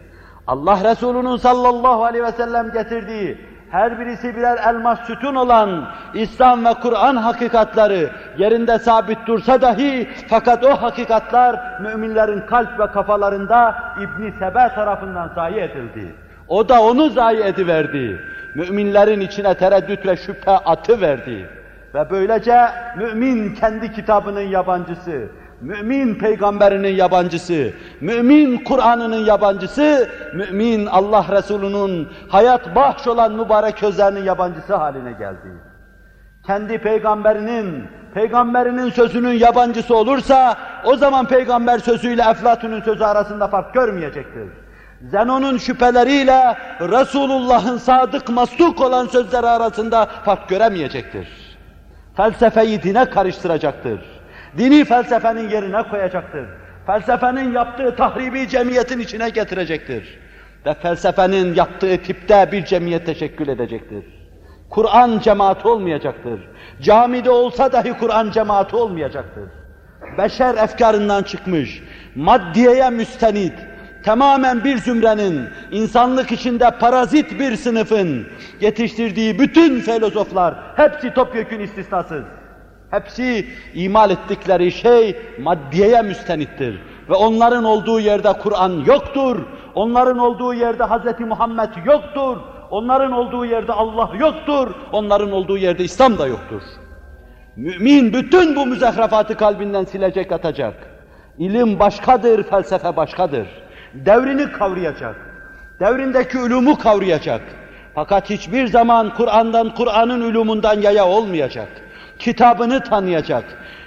Allah Resulü'nün sallallahu aleyhi ve sellem getirdiği her birisi birer elmas sütun olan İslam ve Kur'an hakikatları yerinde sabit dursa dahi fakat o hakikatlar müminlerin kalp ve kafalarında İbn Sebe tarafından zayi edildi. O da onu zayi ediverdi. Müminlerin içine tereddüt ve şüphe atı verdi. Ve böylece mümin kendi kitabının yabancısı, mümin peygamberinin yabancısı, mümin Kur'an'ının yabancısı, mümin Allah Resulü'nün hayat bahş olan mübarek közlerinin yabancısı haline geldi. Kendi peygamberinin, peygamberinin sözünün yabancısı olursa, o zaman peygamber sözüyle Eflatun'un sözü arasında fark görmeyecektir. Zenon'un şüpheleriyle Resulullah'ın sadık mastuk olan sözleri arasında fark göremeyecektir. Felsefeyi dine karıştıracaktır. Dini felsefenin yerine koyacaktır. Felsefenin yaptığı tahribi cemiyetin içine getirecektir. Ve felsefenin yaptığı tipte bir cemiyet teşekkül edecektir. Kur'an cemaati olmayacaktır. Camide olsa dahi Kur'an cemaati olmayacaktır. Beşer efkarından çıkmış, maddiyeye müstenit, tamamen bir zümrenin, insanlık içinde parazit bir sınıfın yetiştirdiği bütün filozoflar, hepsi topyekün istisnasız. Hepsi imal ettikleri şey maddiyeye müstenittir. Ve onların olduğu yerde Kur'an yoktur. Onların olduğu yerde Hz. Muhammed yoktur. Onların olduğu yerde Allah yoktur. Onların olduğu yerde İslam da yoktur. Mümin bütün bu müzehrefatı kalbinden silecek atacak. İlim başkadır, felsefe başkadır. Devrini kavrayacak. Devrindeki ulumu kavrayacak. Fakat hiçbir zaman Kur'an'dan, Kur'an'ın ulumundan yaya olmayacak. Kitabını tanıyacak.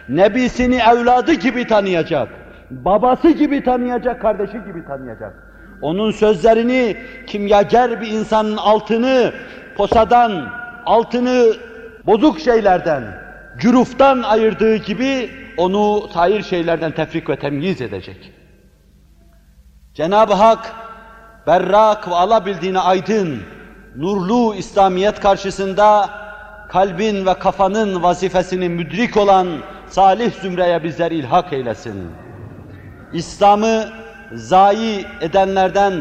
Nebisini evladı gibi tanıyacak. Babası gibi tanıyacak, kardeşi gibi tanıyacak. Onun sözlerini kimyager bir insanın altını posadan, altını bozuk şeylerden, cüruftan ayırdığı gibi onu hayır şeylerden tefrik ve temyiz edecek. Cenab-ı Hak berrak ve alabildiğine aydın, nurlu İslamiyet karşısında kalbin ve kafanın vazifesini müdrik olan salih zümreye bizler ilhak eylesin. İslam'ı zayi edenlerden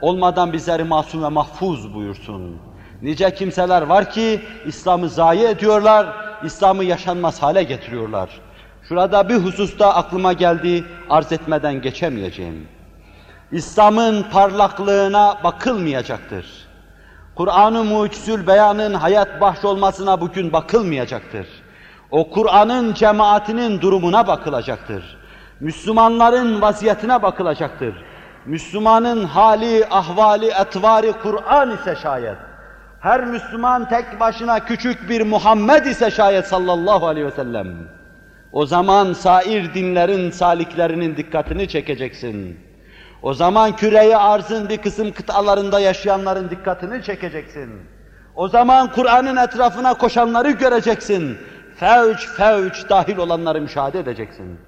olmadan bizleri masum ve mahfuz buyursun. Nice kimseler var ki İslam'ı zayi ediyorlar, İslam'ı yaşanmaz hale getiriyorlar. Şurada bir hususta aklıma geldi, arz etmeden geçemeyeceğim. İslam'ın parlaklığına bakılmayacaktır. Kur'an-ı Mucizül Beyan'ın hayat bahş olmasına bugün bakılmayacaktır. O Kur'an'ın cemaatinin durumuna bakılacaktır. Müslümanların vaziyetine bakılacaktır. Müslümanın hali, ahvali, etvari Kur'an ise şayet. Her Müslüman tek başına küçük bir Muhammed ise şayet sallallahu aleyhi ve sellem. O zaman sair dinlerin saliklerinin dikkatini çekeceksin. O zaman küreyi arzın bir kısım kıtalarında yaşayanların dikkatini çekeceksin. O zaman Kur'an'ın etrafına koşanları göreceksin. Fevç fevç dahil olanları müşahede edeceksin.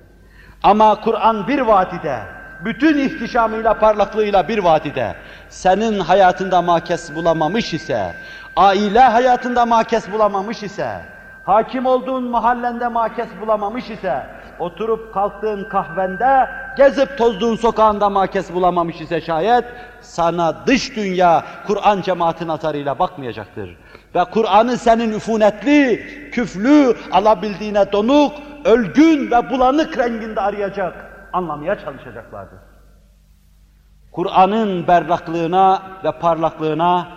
Ama Kur'an bir vadide, bütün ihtişamıyla, parlaklığıyla bir vadide, senin hayatında makes bulamamış ise, aile hayatında makes bulamamış ise, hakim olduğun mahallende makes bulamamış ise, oturup kalktığın kahvende, gezip tozduğun sokağında makes bulamamış ise şayet, sana dış dünya Kur'an cemaati nazarıyla bakmayacaktır. Ve Kur'an'ı senin üfunetli, küflü, alabildiğine donuk, ölgün ve bulanık renginde arayacak, anlamaya çalışacaklardır. Kur'an'ın berraklığına ve parlaklığına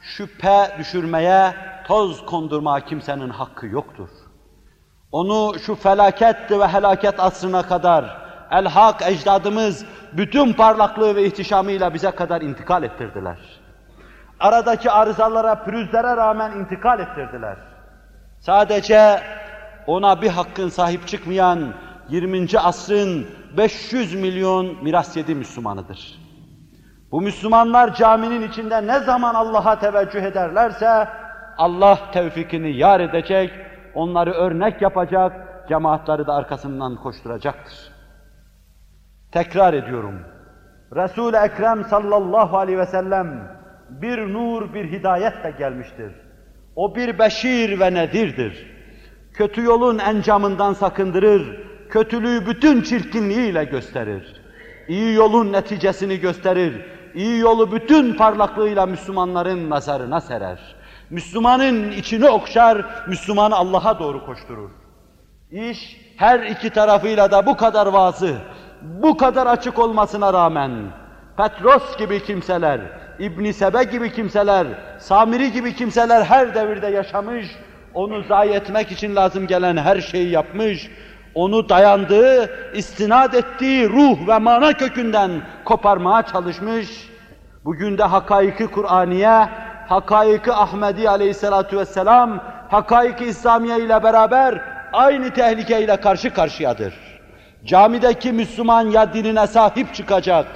şüphe düşürmeye, toz kondurma kimsenin hakkı yoktur. Onu şu felaket ve helaket asrına kadar el-hak ecdadımız bütün parlaklığı ve ihtişamıyla bize kadar intikal ettirdiler. Aradaki arızalara, pürüzlere rağmen intikal ettirdiler. Sadece ona bir hakkın sahip çıkmayan 20. asrın 500 milyon miras yedi Müslümanıdır. Bu Müslümanlar caminin içinde ne zaman Allah'a teveccüh ederlerse Allah tevfikini yar edecek, onları örnek yapacak, cemaatleri de arkasından koşturacaktır. Tekrar ediyorum. Resul-i Ekrem sallallahu aleyhi ve sellem bir nur, bir hidayetle gelmiştir. O bir beşir ve nedirdir. Kötü yolun encamından sakındırır, kötülüğü bütün çirkinliğiyle gösterir. İyi yolun neticesini gösterir, iyi yolu bütün parlaklığıyla Müslümanların nazarına serer. Müslümanın içini okşar, Müslümanı Allah'a doğru koşturur. İş her iki tarafıyla da bu kadar vazı, bu kadar açık olmasına rağmen Petros gibi kimseler, İbn Sebe gibi kimseler, Samiri gibi kimseler her devirde yaşamış, onu zayi etmek için lazım gelen her şeyi yapmış, onu dayandığı, istinad ettiği ruh ve mana kökünden koparmaya çalışmış. Bugün de hakaiki Kur'aniye, hakaiki Ahmedi aleyhissalatu vesselam, hakaiki İslamiye ile beraber aynı tehlikeyle karşı karşıyadır. Camideki Müslüman ya dinine sahip çıkacak,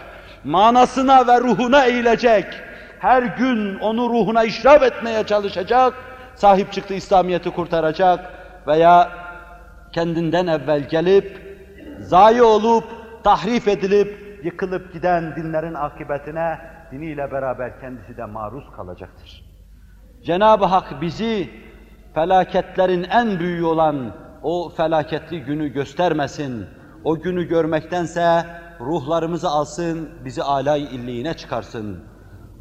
manasına ve ruhuna eğilecek, her gün onu ruhuna işraf etmeye çalışacak, sahip çıktığı İslamiyet'i kurtaracak veya kendinden evvel gelip, zayi olup, tahrif edilip, yıkılıp giden dinlerin akıbetine diniyle beraber kendisi de maruz kalacaktır. Cenab-ı Hak bizi felaketlerin en büyüğü olan o felaketli günü göstermesin. O günü görmektense ruhlarımızı alsın, bizi alay illiğine çıkarsın.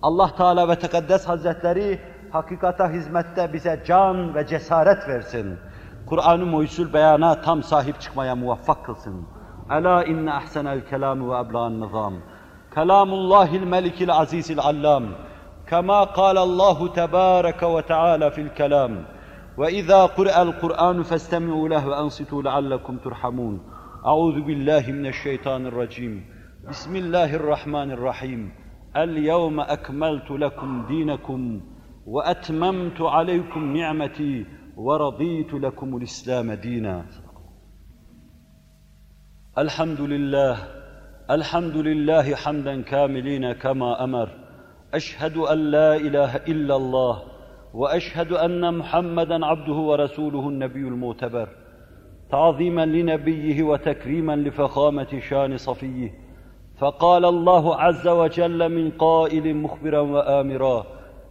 Allah Teala ve Tekaddes Hazretleri hakikata hizmette bize can ve cesaret versin. Kur'an-ı Muhyüzül Beyan'a tam sahip çıkmaya muvaffak kılsın. Ela inne ahsenel kelam ve ebla'n nizam. Kelamullahil melikil azizil allam. كما قال الله تبارك وتعالى في الكلام وإذا قرأ القرآن فاستمعوا له وأنصتوا لعلكم ترحمون. أعوذ بالله من الشيطان الرجيم. بسم الله الرحمن الرحيم. اليوم أكملت لكم دينكم وأتممت عليكم نعمتي ورضيت لكم الإسلام دينا. الحمد لله الحمد لله حمدا كاملين كما أمر. أشهد أن لا إله إلا الله وأشهد أن محمدا عبده ورسوله النبي المعتبر. تعظيما لنبيه وتكريما لفخامة شان صفيه. فقال الله عز وجل من قائل مخبرا وامرا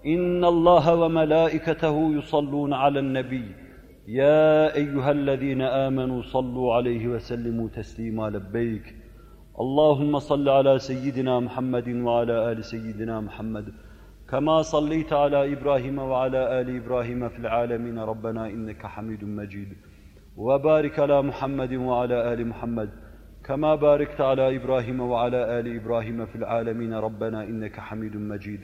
إن الله وملائكته يصلون على النبي. يا أيها الذين آمنوا صلوا عليه وسلموا تسليما لبيك. اللهم صل على سيدنا محمد وعلى آل سيدنا محمد. كما صليت على إبراهيم وعلى آل إبراهيم في العالمين. ربنا إنك حميد مجيد. وبارك على محمد وعلى آل محمد. كما باركت على إبراهيم وعلى آل إبراهيم في العالمين. ربنا إنك حميد مجيد.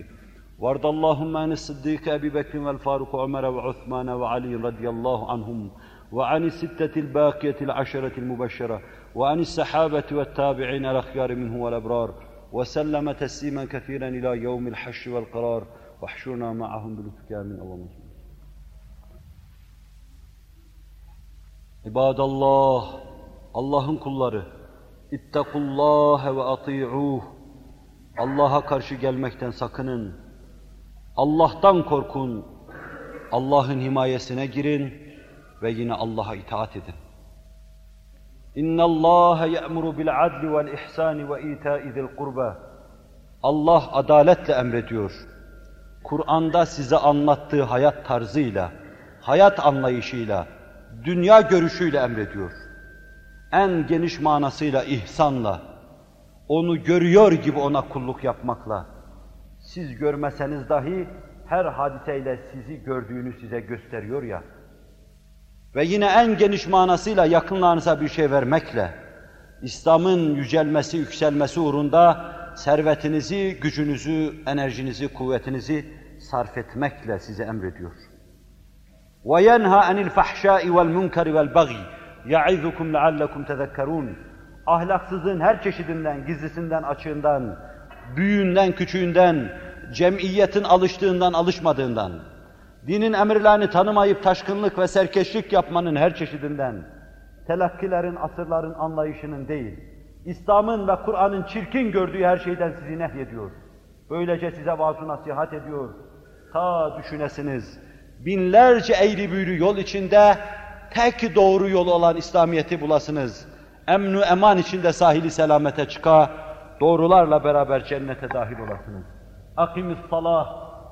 وارض اللهم عن الصديق أبي بكر والفاروق وعمر وعثمان وعلي رضي الله عنهم. وعن الستة الباقية العشرة المبشرة. وعن السحابه والتابعين الاخيار منه والابرار وسلم تسليما كثيرا الى يوم الحشر والقرار واحشرنا معهم بلطفك من اللهم İbadallah, Allah'ın kulları, ittakullâhe ve ati'ûh. Allah'a karşı gelmekten sakının. Allah'tan korkun, Allah'ın himayesine girin ve yine Allah'a itaat edin. İnna Allah ya'muru bil adli vel ihsani ve ita'i zil kurba. Allah adaletle emrediyor. Kur'an'da size anlattığı hayat tarzıyla, hayat anlayışıyla, dünya görüşüyle emrediyor. En geniş manasıyla ihsanla, onu görüyor gibi ona kulluk yapmakla. Siz görmeseniz dahi her hadiseyle sizi gördüğünü size gösteriyor ya Ve yine en geniş manasıyla yakınlarınıza bir şey vermekle, İslam'ın yücelmesi, yükselmesi uğrunda servetinizi, gücünüzü, enerjinizi, kuvvetinizi sarf etmekle size emrediyor. وَيَنْهَا عَنِ الْفَحْشَاءِ وَالْمُنْكَرِ وَالْبَغْيِ يَعِذُكُمْ لَعَلَّكُمْ تَذَكَّرُونَ Ahlaksızlığın her çeşidinden, gizlisinden, açığından, büyüğünden, küçüğünden, cemiyetin alıştığından, alışmadığından, dinin emirlerini tanımayıp taşkınlık ve serkeşlik yapmanın her çeşidinden, telakkilerin, asırların anlayışının değil, İslam'ın ve Kur'an'ın çirkin gördüğü her şeyden sizi nehyediyor. Böylece size vaaz nasihat ediyor. Ta düşünesiniz, binlerce eğri büğrü yol içinde tek doğru yol olan İslamiyet'i bulasınız. Emnu eman içinde sahili selamete çıka, doğrularla beraber cennete dahil olasınız. Akimis salah,